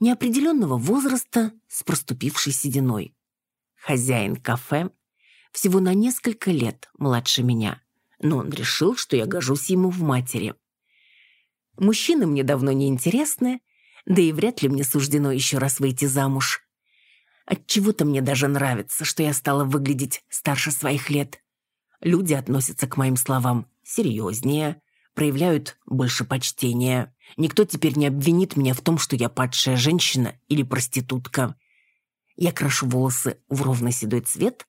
Speaker 1: неопределенного возраста с проступившей сединой. Хозяин кафе всего на несколько лет младше меня, но он решил, что я гожусь ему в матери. Мужчины мне давно не интересны, да и вряд ли мне суждено еще раз выйти замуж. Отчего-то мне даже нравится, что я стала выглядеть старше своих лет. Люди относятся к моим словам серьезнее, проявляют больше почтения. Никто теперь не обвинит меня в том, что я падшая женщина или проститутка. Я крашу волосы в ровный седой цвет,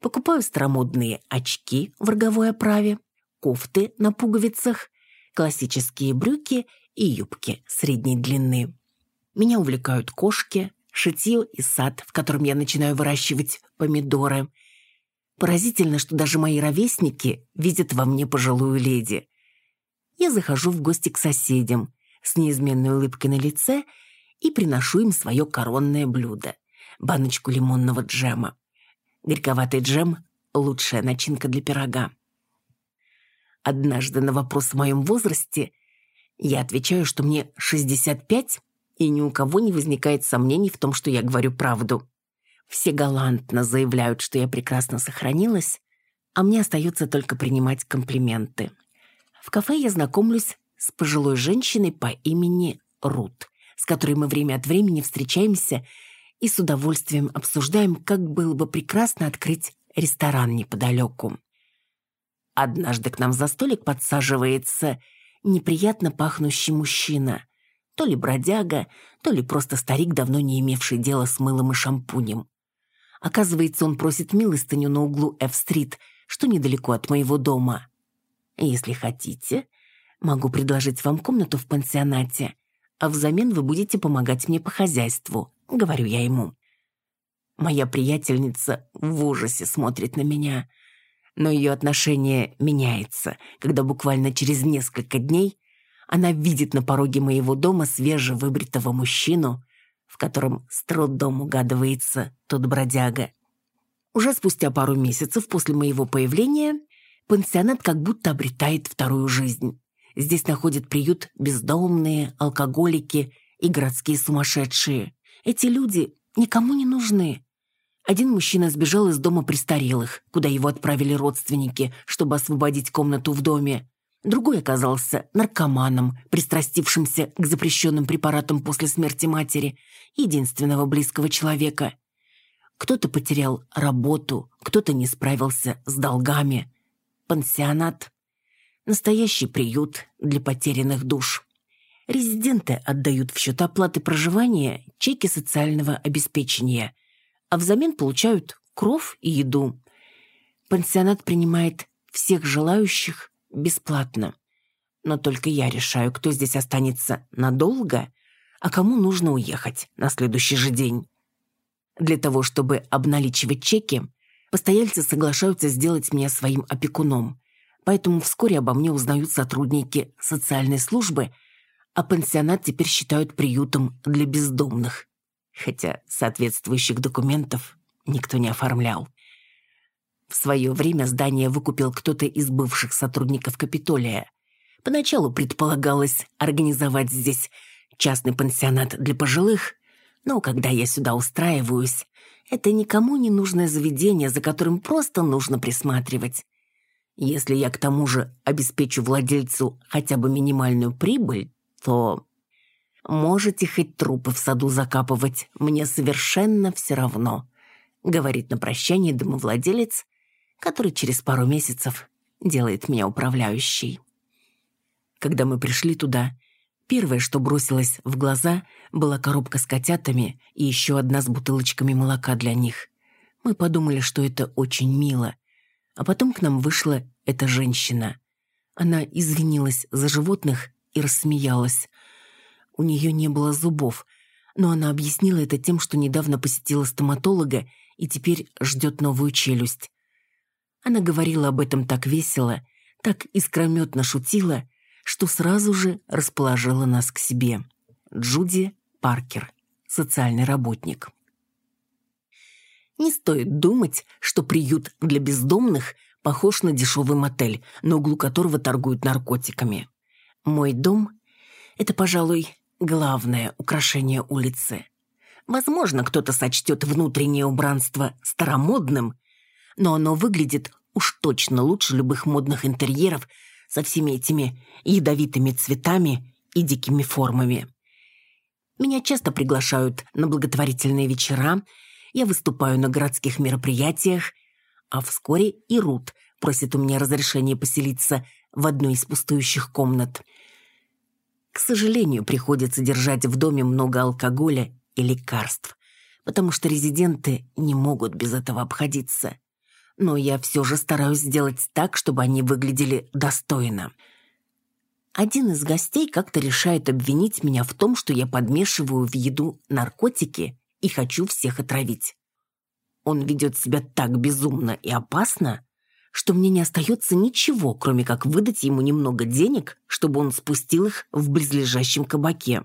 Speaker 1: покупаю старомодные очки в роговой оправе, кофты на пуговицах, классические брюки и юбки средней длины. Меня увлекают кошки, шитье и сад, в котором я начинаю выращивать помидоры. Поразительно, что даже мои ровесники видят во мне пожилую леди. Я захожу в гости к соседям с неизменной улыбкой на лице и приношу им свое коронное блюдо – баночку лимонного джема. Горьковатый джем – лучшая начинка для пирога. Однажды на вопрос в моем возрасте я отвечаю, что мне 65 и ни у кого не возникает сомнений в том, что я говорю правду. Все галантно заявляют, что я прекрасно сохранилась, а мне остается только принимать комплименты. В кафе я знакомлюсь с пожилой женщиной по имени Рут, с которой мы время от времени встречаемся и с удовольствием обсуждаем, как было бы прекрасно открыть ресторан неподалеку. Однажды к нам за столик подсаживается неприятно пахнущий мужчина. То ли бродяга, то ли просто старик, давно не имевший дела с мылом и шампунем. Оказывается, он просит милостыню на углу F-стрит, что недалеко от моего дома. Если хотите, могу предложить вам комнату в пансионате, а взамен вы будете помогать мне по хозяйству, говорю я ему. Моя приятельница в ужасе смотрит на меня, но ее отношение меняется, когда буквально через несколько дней она видит на пороге моего дома свежевыбритого мужчину, в котором с трудом угадывается тот бродяга. Уже спустя пару месяцев после моего появления пансионат как будто обретает вторую жизнь. Здесь находят приют бездомные, алкоголики и городские сумасшедшие. Эти люди никому не нужны. Один мужчина сбежал из дома престарелых, куда его отправили родственники, чтобы освободить комнату в доме. Другой оказался наркоманом, пристрастившимся к запрещенным препаратам после смерти матери, единственного близкого человека. Кто-то потерял работу, кто-то не справился с долгами. Пансионат – настоящий приют для потерянных душ. Резиденты отдают в счет оплаты проживания чеки социального обеспечения, а взамен получают кров и еду. Пансионат принимает всех желающих бесплатно. Но только я решаю, кто здесь останется надолго, а кому нужно уехать на следующий же день. Для того, чтобы обналичивать чеки, постояльцы соглашаются сделать меня своим опекуном, поэтому вскоре обо мне узнают сотрудники социальной службы, а пансионат теперь считают приютом для бездомных, хотя соответствующих документов никто не оформлял. В свое время здание выкупил кто-то из бывших сотрудников Капитолия. Поначалу предполагалось организовать здесь частный пансионат для пожилых, но когда я сюда устраиваюсь, это никому не нужное заведение, за которым просто нужно присматривать. Если я к тому же обеспечу владельцу хотя бы минимальную прибыль, то можете хоть трупы в саду закапывать, мне совершенно все равно», — говорит на прощание домовладелец который через пару месяцев делает меня управляющей. Когда мы пришли туда, первое, что бросилось в глаза, была коробка с котятами и еще одна с бутылочками молока для них. Мы подумали, что это очень мило. А потом к нам вышла эта женщина. Она извинилась за животных и рассмеялась. У нее не было зубов, но она объяснила это тем, что недавно посетила стоматолога и теперь ждет новую челюсть. Она говорила об этом так весело, так искрометно шутила, что сразу же расположила нас к себе. Джуди Паркер, социальный работник. Не стоит думать, что приют для бездомных похож на дешевый мотель, на углу которого торгуют наркотиками. Мой дом – это, пожалуй, главное украшение улицы. Возможно, кто-то сочтет внутреннее убранство старомодным, но оно выглядит уж точно лучше любых модных интерьеров со всеми этими ядовитыми цветами и дикими формами. Меня часто приглашают на благотворительные вечера, Я выступаю на городских мероприятиях, а вскоре и Рут просит у меня разрешения поселиться в одной из пустующих комнат. К сожалению, приходится держать в доме много алкоголя и лекарств, потому что резиденты не могут без этого обходиться. Но я все же стараюсь сделать так, чтобы они выглядели достойно. Один из гостей как-то решает обвинить меня в том, что я подмешиваю в еду наркотики и хочу всех отравить. Он ведет себя так безумно и опасно, что мне не остается ничего, кроме как выдать ему немного денег, чтобы он спустил их в близлежащем кабаке.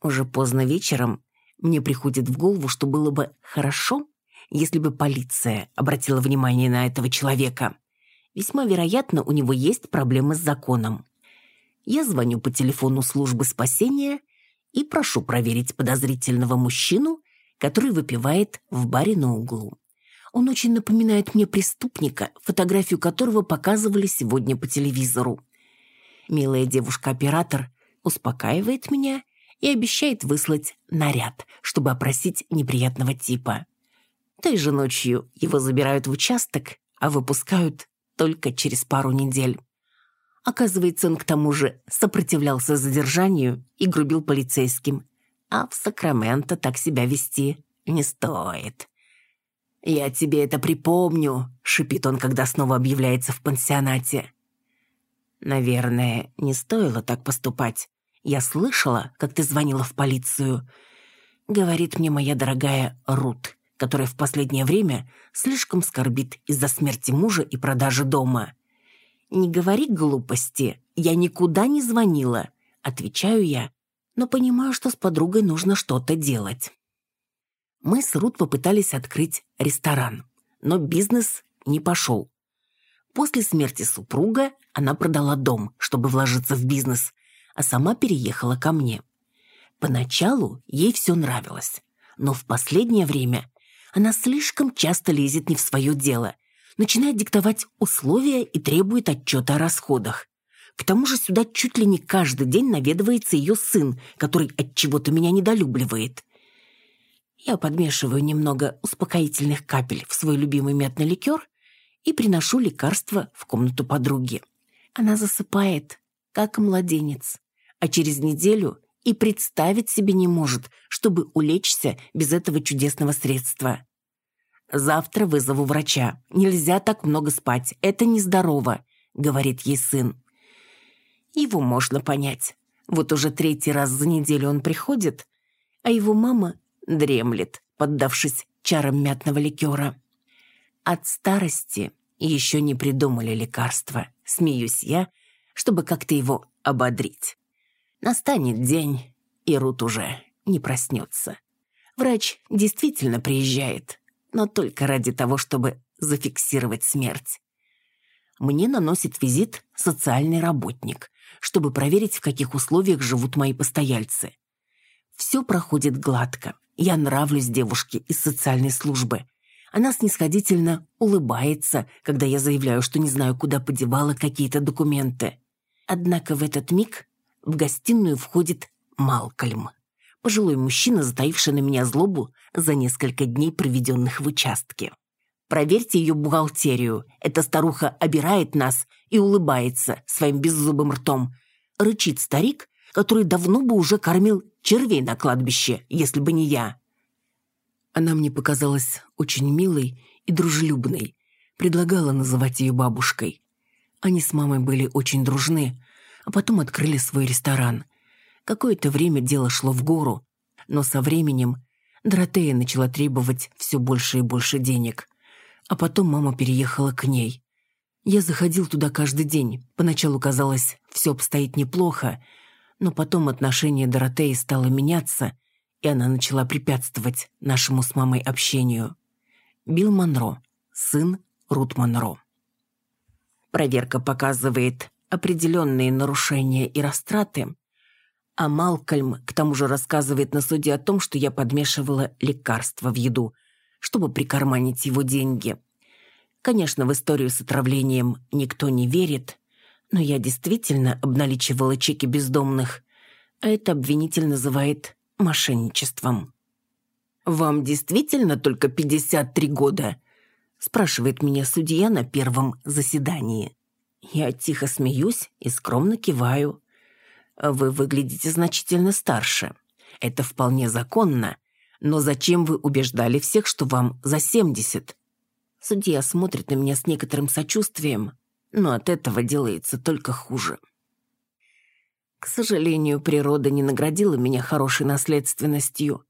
Speaker 1: Уже поздно вечером мне приходит в голову, что было бы хорошо, если бы полиция обратила внимание на этого человека. Весьма вероятно, у него есть проблемы с законом. Я звоню по телефону службы спасения и прошу проверить подозрительного мужчину, который выпивает в баре на углу. Он очень напоминает мне преступника, фотографию которого показывали сегодня по телевизору. Милая девушка-оператор успокаивает меня и обещает выслать наряд, чтобы опросить неприятного типа. Той же ночью его забирают в участок, а выпускают только через пару недель. Оказывается, он к тому же сопротивлялся задержанию и грубил полицейским. А в Сакраменто так себя вести не стоит. «Я тебе это припомню», — шипит он, когда снова объявляется в пансионате. «Наверное, не стоило так поступать. Я слышала, как ты звонила в полицию», — говорит мне моя дорогая Рут, которая в последнее время слишком скорбит из-за смерти мужа и продажи дома. «Не говори глупости, я никуда не звонила», — отвечаю я, но понимаю, что с подругой нужно что-то делать. Мы с Рут попытались открыть ресторан, но бизнес не пошел. После смерти супруга она продала дом, чтобы вложиться в бизнес, а сама переехала ко мне. Поначалу ей все нравилось, но в последнее время она слишком часто лезет не в свое дело начинает диктовать условия и требует отчета о расходах. К тому же сюда чуть ли не каждый день наведывается ее сын, который от чего-то меня недолюбливает. Я подмешиваю немного успокоительных капель в свой любимый мятный ликер и приношу лекарство в комнату подруги. Она засыпает, как младенец, а через неделю и представить себе не может, чтобы улечься без этого чудесного средства. «Завтра вызову врача. Нельзя так много спать. Это нездорово», — говорит ей сын. Его можно понять. Вот уже третий раз за неделю он приходит, а его мама дремлет, поддавшись чарам мятного ликера. От старости еще не придумали лекарства, смеюсь я, чтобы как-то его ободрить. Настанет день, и Рут уже не проснется. Врач действительно приезжает, но только ради того, чтобы зафиксировать смерть. Мне наносит визит социальный работник, чтобы проверить, в каких условиях живут мои постояльцы. Все проходит гладко. Я нравлюсь девушке из социальной службы. Она снисходительно улыбается, когда я заявляю, что не знаю, куда подевала какие-то документы. Однако в этот миг в гостиную входит Малкольм. Пожилой мужчина, затаивший на меня злобу за несколько дней, проведенных в участке. Проверьте ее бухгалтерию. Эта старуха обирает нас и улыбается своим беззубым ртом. Рычит старик, который давно бы уже кормил червей на кладбище, если бы не я. Она мне показалась очень милой и дружелюбной. Предлагала называть ее бабушкой. Они с мамой были очень дружны, а потом открыли свой ресторан. Какое-то время дело шло в гору, но со временем Доротея начала требовать все больше и больше денег. А потом мама переехала к ней. Я заходил туда каждый день. Поначалу казалось, все обстоит неплохо, но потом отношение Доротеи стало меняться, и она начала препятствовать нашему с мамой общению. Билл Монро, сын Рут Монро. Проверка показывает определенные нарушения и растраты, а Малкольм к тому же рассказывает на суде о том, что я подмешивала лекарства в еду, чтобы прикарманить его деньги. Конечно, в историю с отравлением никто не верит, но я действительно обналичивала чеки бездомных, а это обвинитель называет мошенничеством. «Вам действительно только 53 года?» спрашивает меня судья на первом заседании. Я тихо смеюсь и скромно киваю. «Вы выглядите значительно старше. Это вполне законно. Но зачем вы убеждали всех, что вам за 70?» Судья смотрит на меня с некоторым сочувствием, но от этого делается только хуже. К сожалению, природа не наградила меня хорошей наследственностью.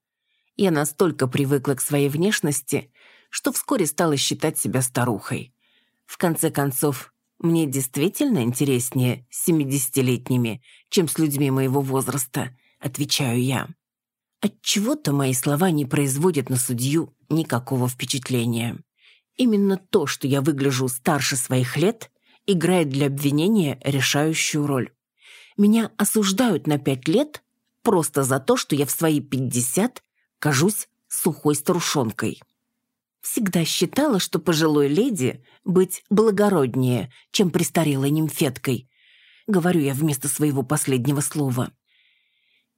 Speaker 1: Я настолько привыкла к своей внешности, что вскоре стала считать себя старухой. В конце концов, мне действительно интереснее с семидесятилетними, чем с людьми моего возраста, отвечаю я. Отчего-то мои слова не производят на судью никакого впечатления. Именно то, что я выгляжу старше своих лет, играет для обвинения решающую роль. Меня осуждают на пять лет просто за то, что я в свои пятьдесят кажусь сухой старушонкой. Всегда считала, что пожилой леди быть благороднее, чем престарелой нимфеткой. Говорю я вместо своего последнего слова.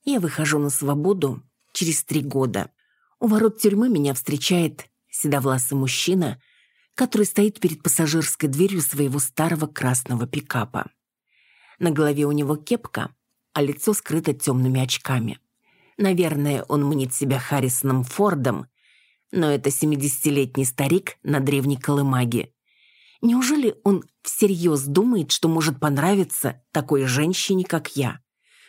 Speaker 1: Я выхожу на свободу через три года. У ворот тюрьмы меня встречает седовласый мужчина, который стоит перед пассажирской дверью своего старого красного пикапа. На голове у него кепка, а лицо скрыто темными очками. Наверное, он мнит себя Харрисоном Фордом, но это семидесятилетний старик на древней колымаге. Неужели он всерьез думает, что может понравиться такой женщине, как я?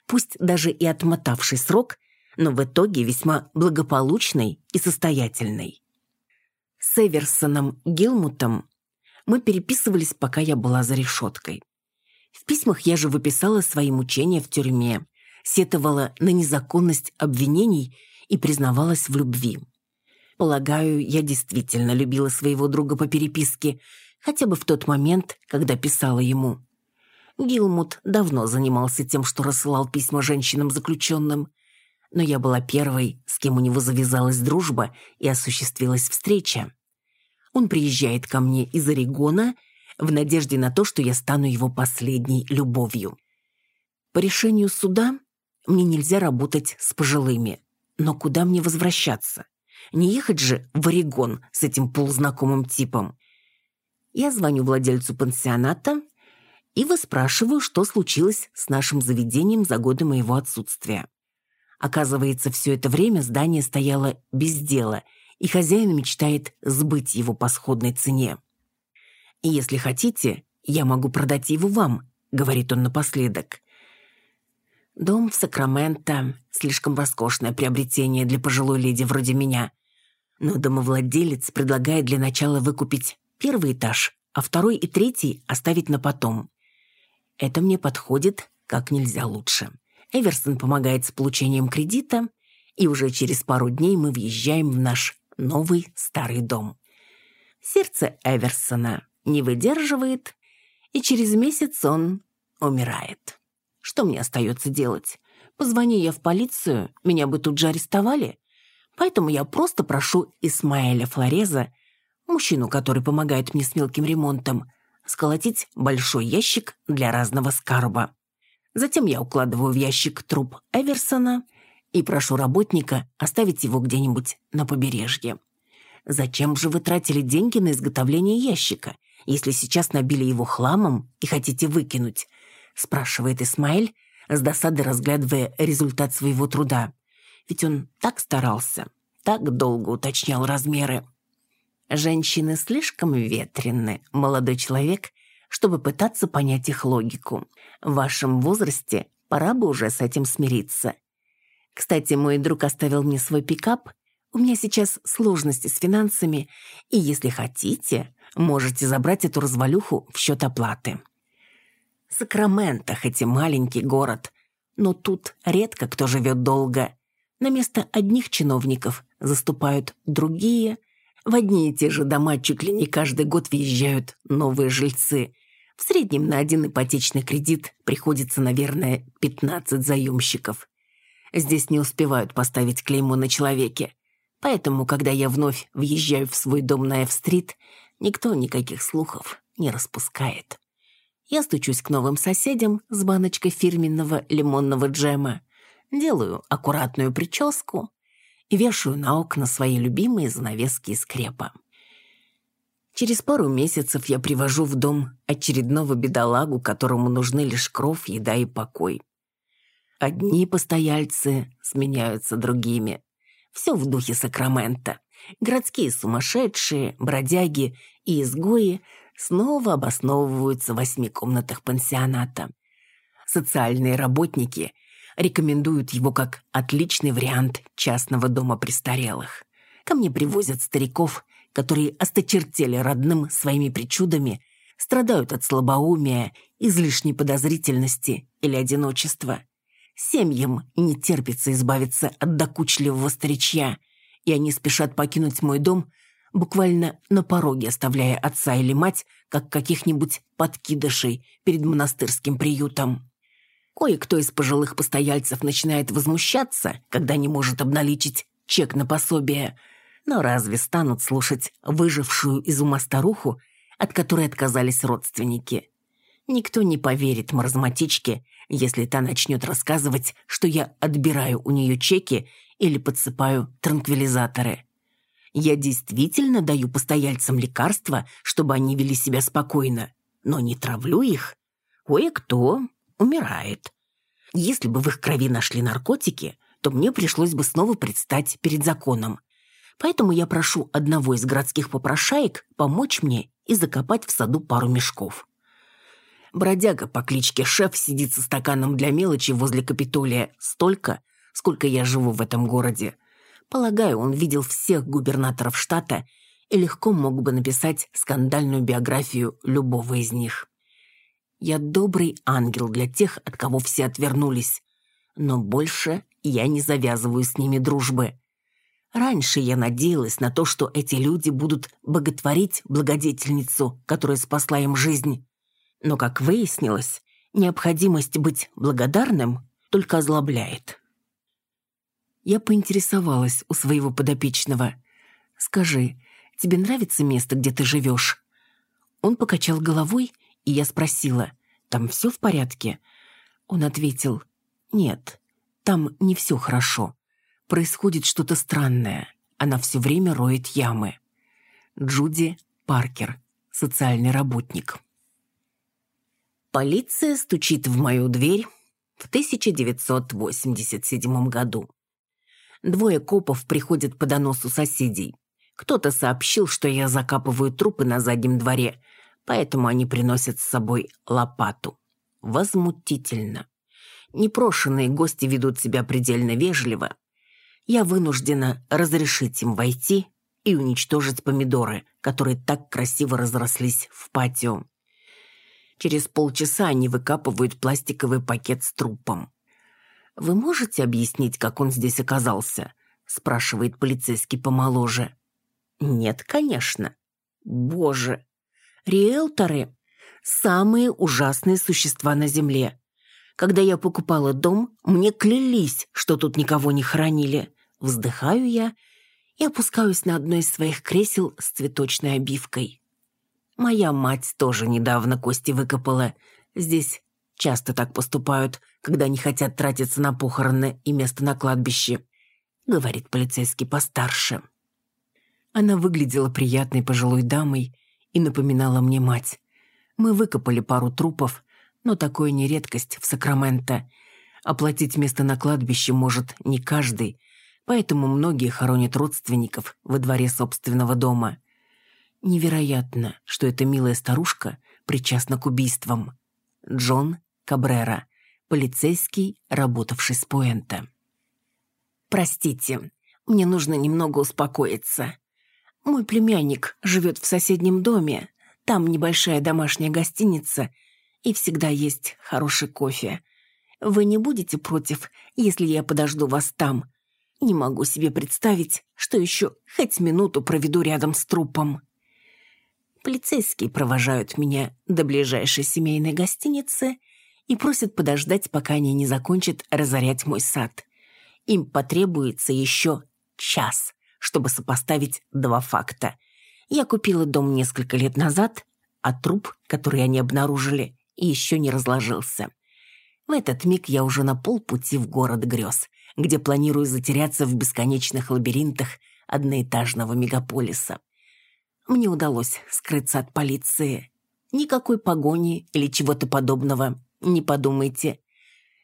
Speaker 1: Пусть даже и отмотавший срок, но в итоге весьма благополучной и состоятельной. С Эверсоном Гилмутом мы переписывались, пока я была за решеткой. В письмах я же выписала свои мучения в тюрьме, сетовала на незаконность обвинений и признавалась в любви. Полагаю, я действительно любила своего друга по переписке, хотя бы в тот момент, когда писала ему. Гилмут давно занимался тем, что рассылал письма женщинам-заключенным, но я была первой, с кем у него завязалась дружба и осуществилась встреча. Он приезжает ко мне из Орегона в надежде на то, что я стану его последней любовью. По решению суда мне нельзя работать с пожилыми, но куда мне возвращаться? Не ехать же в Орегон с этим полузнакомым типом. Я звоню владельцу пансионата и выспрашиваю, что случилось с нашим заведением за годы моего отсутствия. Оказывается, все это время здание стояло без дела, и хозяин мечтает сбыть его по сходной цене. «И если хотите, я могу продать его вам», — говорит он напоследок. Дом в Сакраменто — слишком роскошное приобретение для пожилой леди вроде меня. Но домовладелец предлагает для начала выкупить первый этаж, а второй и третий оставить на потом. Это мне подходит как нельзя лучше. Эверсон помогает с получением кредита, и уже через пару дней мы въезжаем в наш новый старый дом. Сердце Эверсона не выдерживает, и через месяц он умирает. Что мне остается делать? Позвони я в полицию, меня бы тут же арестовали. Поэтому я просто прошу Исмаэля Флореза, мужчину, который помогает мне с мелким ремонтом, сколотить большой ящик для разного скарба. Затем я укладываю в ящик труп Эверсона и прошу работника оставить его где-нибудь на побережье. Зачем же вы тратили деньги на изготовление ящика, если сейчас набили его хламом и хотите выкинуть? Спрашивает Исмаэль, с досадой разглядывая результат своего труда. Ведь он так старался, так долго уточнял размеры. Женщины слишком ветрены, молодой человек, чтобы пытаться понять их логику. В вашем возрасте пора бы уже с этим смириться. Кстати, мой друг оставил мне свой пикап. У меня сейчас сложности с финансами, и если хотите, можете забрать эту развалюху в счет оплаты. Сакраменто, хоть и маленький город, но тут редко кто живет долго. На место одних чиновников заступают другие. В одни и те же дома чуть ли не каждый год въезжают новые жильцы. В среднем на один ипотечный кредит приходится, наверное, 15 заемщиков. Здесь не успевают поставить клеймо на человеке. Поэтому, когда я вновь въезжаю в свой дом на F-стрит, никто никаких слухов не распускает. Я стучусь к новым соседям с баночкой фирменного лимонного джема, делаю аккуратную прическу и вешаю на окна свои любимые занавески из крепа. Через пару месяцев я привожу в дом очередного бедолагу, которому нужны лишь кров, еда и покой. Одни постояльцы сменяются другими. Все в духе Сакрамента. Городские сумасшедшие, бродяги и изгои снова обосновываются в восьми комнатах пансионата. Социальные работники рекомендуют его как отличный вариант частного дома престарелых. Ко мне привозят стариков – которые осточертели родным своими причудами, страдают от слабоумия, излишней подозрительности или одиночества. Семьям не терпится избавиться от докучливого старичья, и они спешат покинуть мой дом, буквально на пороге оставляя отца или мать, как каких-нибудь подкидышей перед монастырским приютом. Кое-кто из пожилых постояльцев начинает возмущаться, когда не может обналичить чек на пособие – но разве станут слушать выжившую из ума старуху, от которой отказались родственники? Никто не поверит маразматичке, если та начнет рассказывать, что я отбираю у нее чеки или подсыпаю транквилизаторы. Я действительно даю постояльцам лекарства, чтобы они вели себя спокойно, но не травлю их. Кое-кто умирает. Если бы в их крови нашли наркотики, то мне пришлось бы снова предстать перед законом. Поэтому я прошу одного из городских попрошаек помочь мне и закопать в саду пару мешков. Бродяга по кличке Шеф сидит со стаканом для мелочи возле Капитолия столько, сколько я живу в этом городе. Полагаю, он видел всех губернаторов штата и легко мог бы написать скандальную биографию любого из них. Я добрый ангел для тех, от кого все отвернулись. Но больше я не завязываю с ними дружбы. Раньше я надеялась на то, что эти люди будут боготворить благодетельницу, которая спасла им жизнь. Но, как выяснилось, необходимость быть благодарным только озлобляет. Я поинтересовалась у своего подопечного. «Скажи, тебе нравится место, где ты живешь?» Он покачал головой, и я спросила, «Там все в порядке?» Он ответил, «Нет, там не все хорошо происходит что-то странное. Она все время роет ямы. Джуди Паркер, социальный работник. Полиция стучит в мою дверь в 1987 году. Двое копов приходят по доносу соседей. Кто-то сообщил, что я закапываю трупы на заднем дворе, поэтому они приносят с собой лопату. Возмутительно. Непрошенные гости ведут себя предельно вежливо, я вынуждена разрешить им войти и уничтожить помидоры, которые так красиво разрослись в патио. Через полчаса они выкапывают пластиковый пакет с трупом. «Вы можете объяснить, как он здесь оказался?» – спрашивает полицейский помоложе. «Нет, конечно». «Боже! Риэлторы – самые ужасные существа на Земле. Когда я покупала дом, мне клялись, что тут никого не хоронили. Вздыхаю я и опускаюсь на одно из своих кресел с цветочной обивкой. Моя мать тоже недавно кости выкопала. Здесь часто так поступают, когда не хотят тратиться на похороны и место на кладбище, говорит полицейский постарше. Она выглядела приятной пожилой дамой и напоминала мне мать. Мы выкопали пару трупов, но такое не редкость в Сакраменто. Оплатить место на кладбище может не каждый, поэтому многие хоронят родственников во дворе собственного дома. Невероятно, что эта милая старушка причастна к убийствам. Джон Кабрера, полицейский, работавший с Пуэнто. «Простите, мне нужно немного успокоиться. Мой племянник живет в соседнем доме, там небольшая домашняя гостиница, и всегда есть хороший кофе. Вы не будете против, если я подожду вас там?» Не могу себе представить, что еще хоть минуту проведу рядом с трупом. Полицейские провожают меня до ближайшей семейной гостиницы и просят подождать, пока они не закончат разорять мой сад. Им потребуется еще час, чтобы сопоставить два факта. Я купила дом несколько лет назад, а труп, который они обнаружили, еще не разложился. В этот миг я уже на полпути в город грез, где планирую затеряться в бесконечных лабиринтах одноэтажного мегаполиса. Мне удалось скрыться от полиции. Никакой погони или чего-то подобного, не подумайте.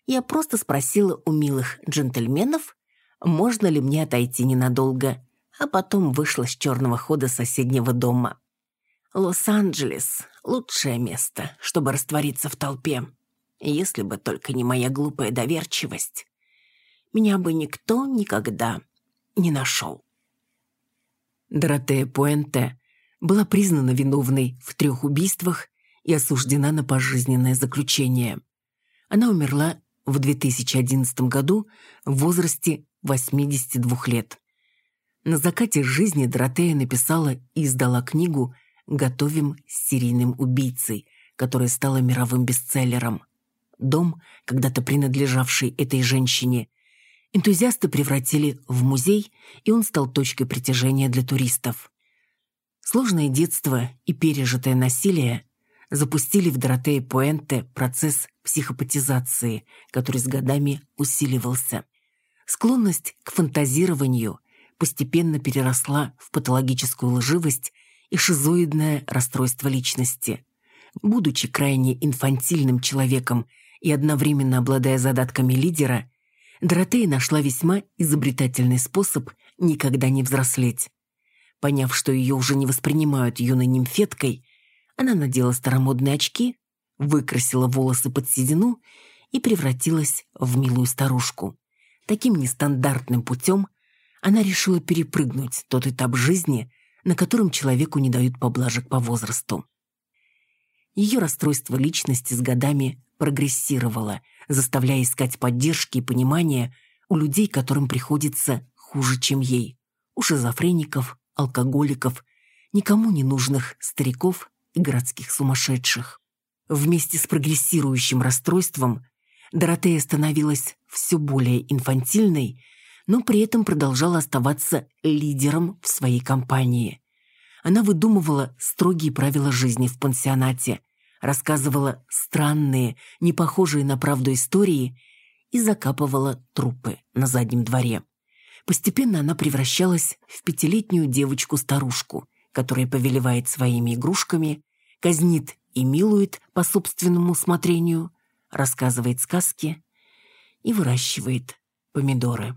Speaker 1: Я просто спросила у милых джентльменов, можно ли мне отойти ненадолго, а потом вышла с черного хода соседнего дома. Лос-Анджелес — лучшее место, чтобы раствориться в толпе. Если бы только не моя глупая доверчивость, меня бы никто никогда не нашел. Доротея Пуэнте была признана виновной в трех убийствах и осуждена на пожизненное заключение. Она умерла в 2011 году в возрасте 82 лет. На закате жизни Доротея написала и издала книгу «Готовим с серийным убийцей», которая стала мировым бестселлером. Дом, когда-то принадлежавший этой женщине, энтузиасты превратили в музей, и он стал точкой притяжения для туристов. Сложное детство и пережитое насилие запустили в Доротее Пуэнте процесс психопатизации, который с годами усиливался. Склонность к фантазированию постепенно переросла в патологическую лживость и шизоидное расстройство личности. Будучи крайне инфантильным человеком и одновременно обладая задатками лидера, Доротея нашла весьма изобретательный способ никогда не взрослеть. Поняв, что ее уже не воспринимают юной нимфеткой, она надела старомодные очки, выкрасила волосы под седину и превратилась в милую старушку. Таким нестандартным путем она решила перепрыгнуть тот этап жизни, на котором человеку не дают поблажек по возрасту. Ее расстройство личности с годами прогрессировало, заставляя искать поддержки и понимания у людей, которым приходится хуже, чем ей. У шизофреников, алкоголиков, никому не нужных стариков городских сумасшедших. Вместе с прогрессирующим расстройством Доротея становилась все более инфантильной но при этом продолжала оставаться лидером в своей компании. Она выдумывала строгие правила жизни в пансионате, рассказывала странные, не похожие на правду истории и закапывала трупы на заднем дворе. Постепенно она превращалась в пятилетнюю девочку-старушку, которая повелевает своими игрушками, казнит и милует по собственному усмотрению, рассказывает сказки и выращивает помидоры.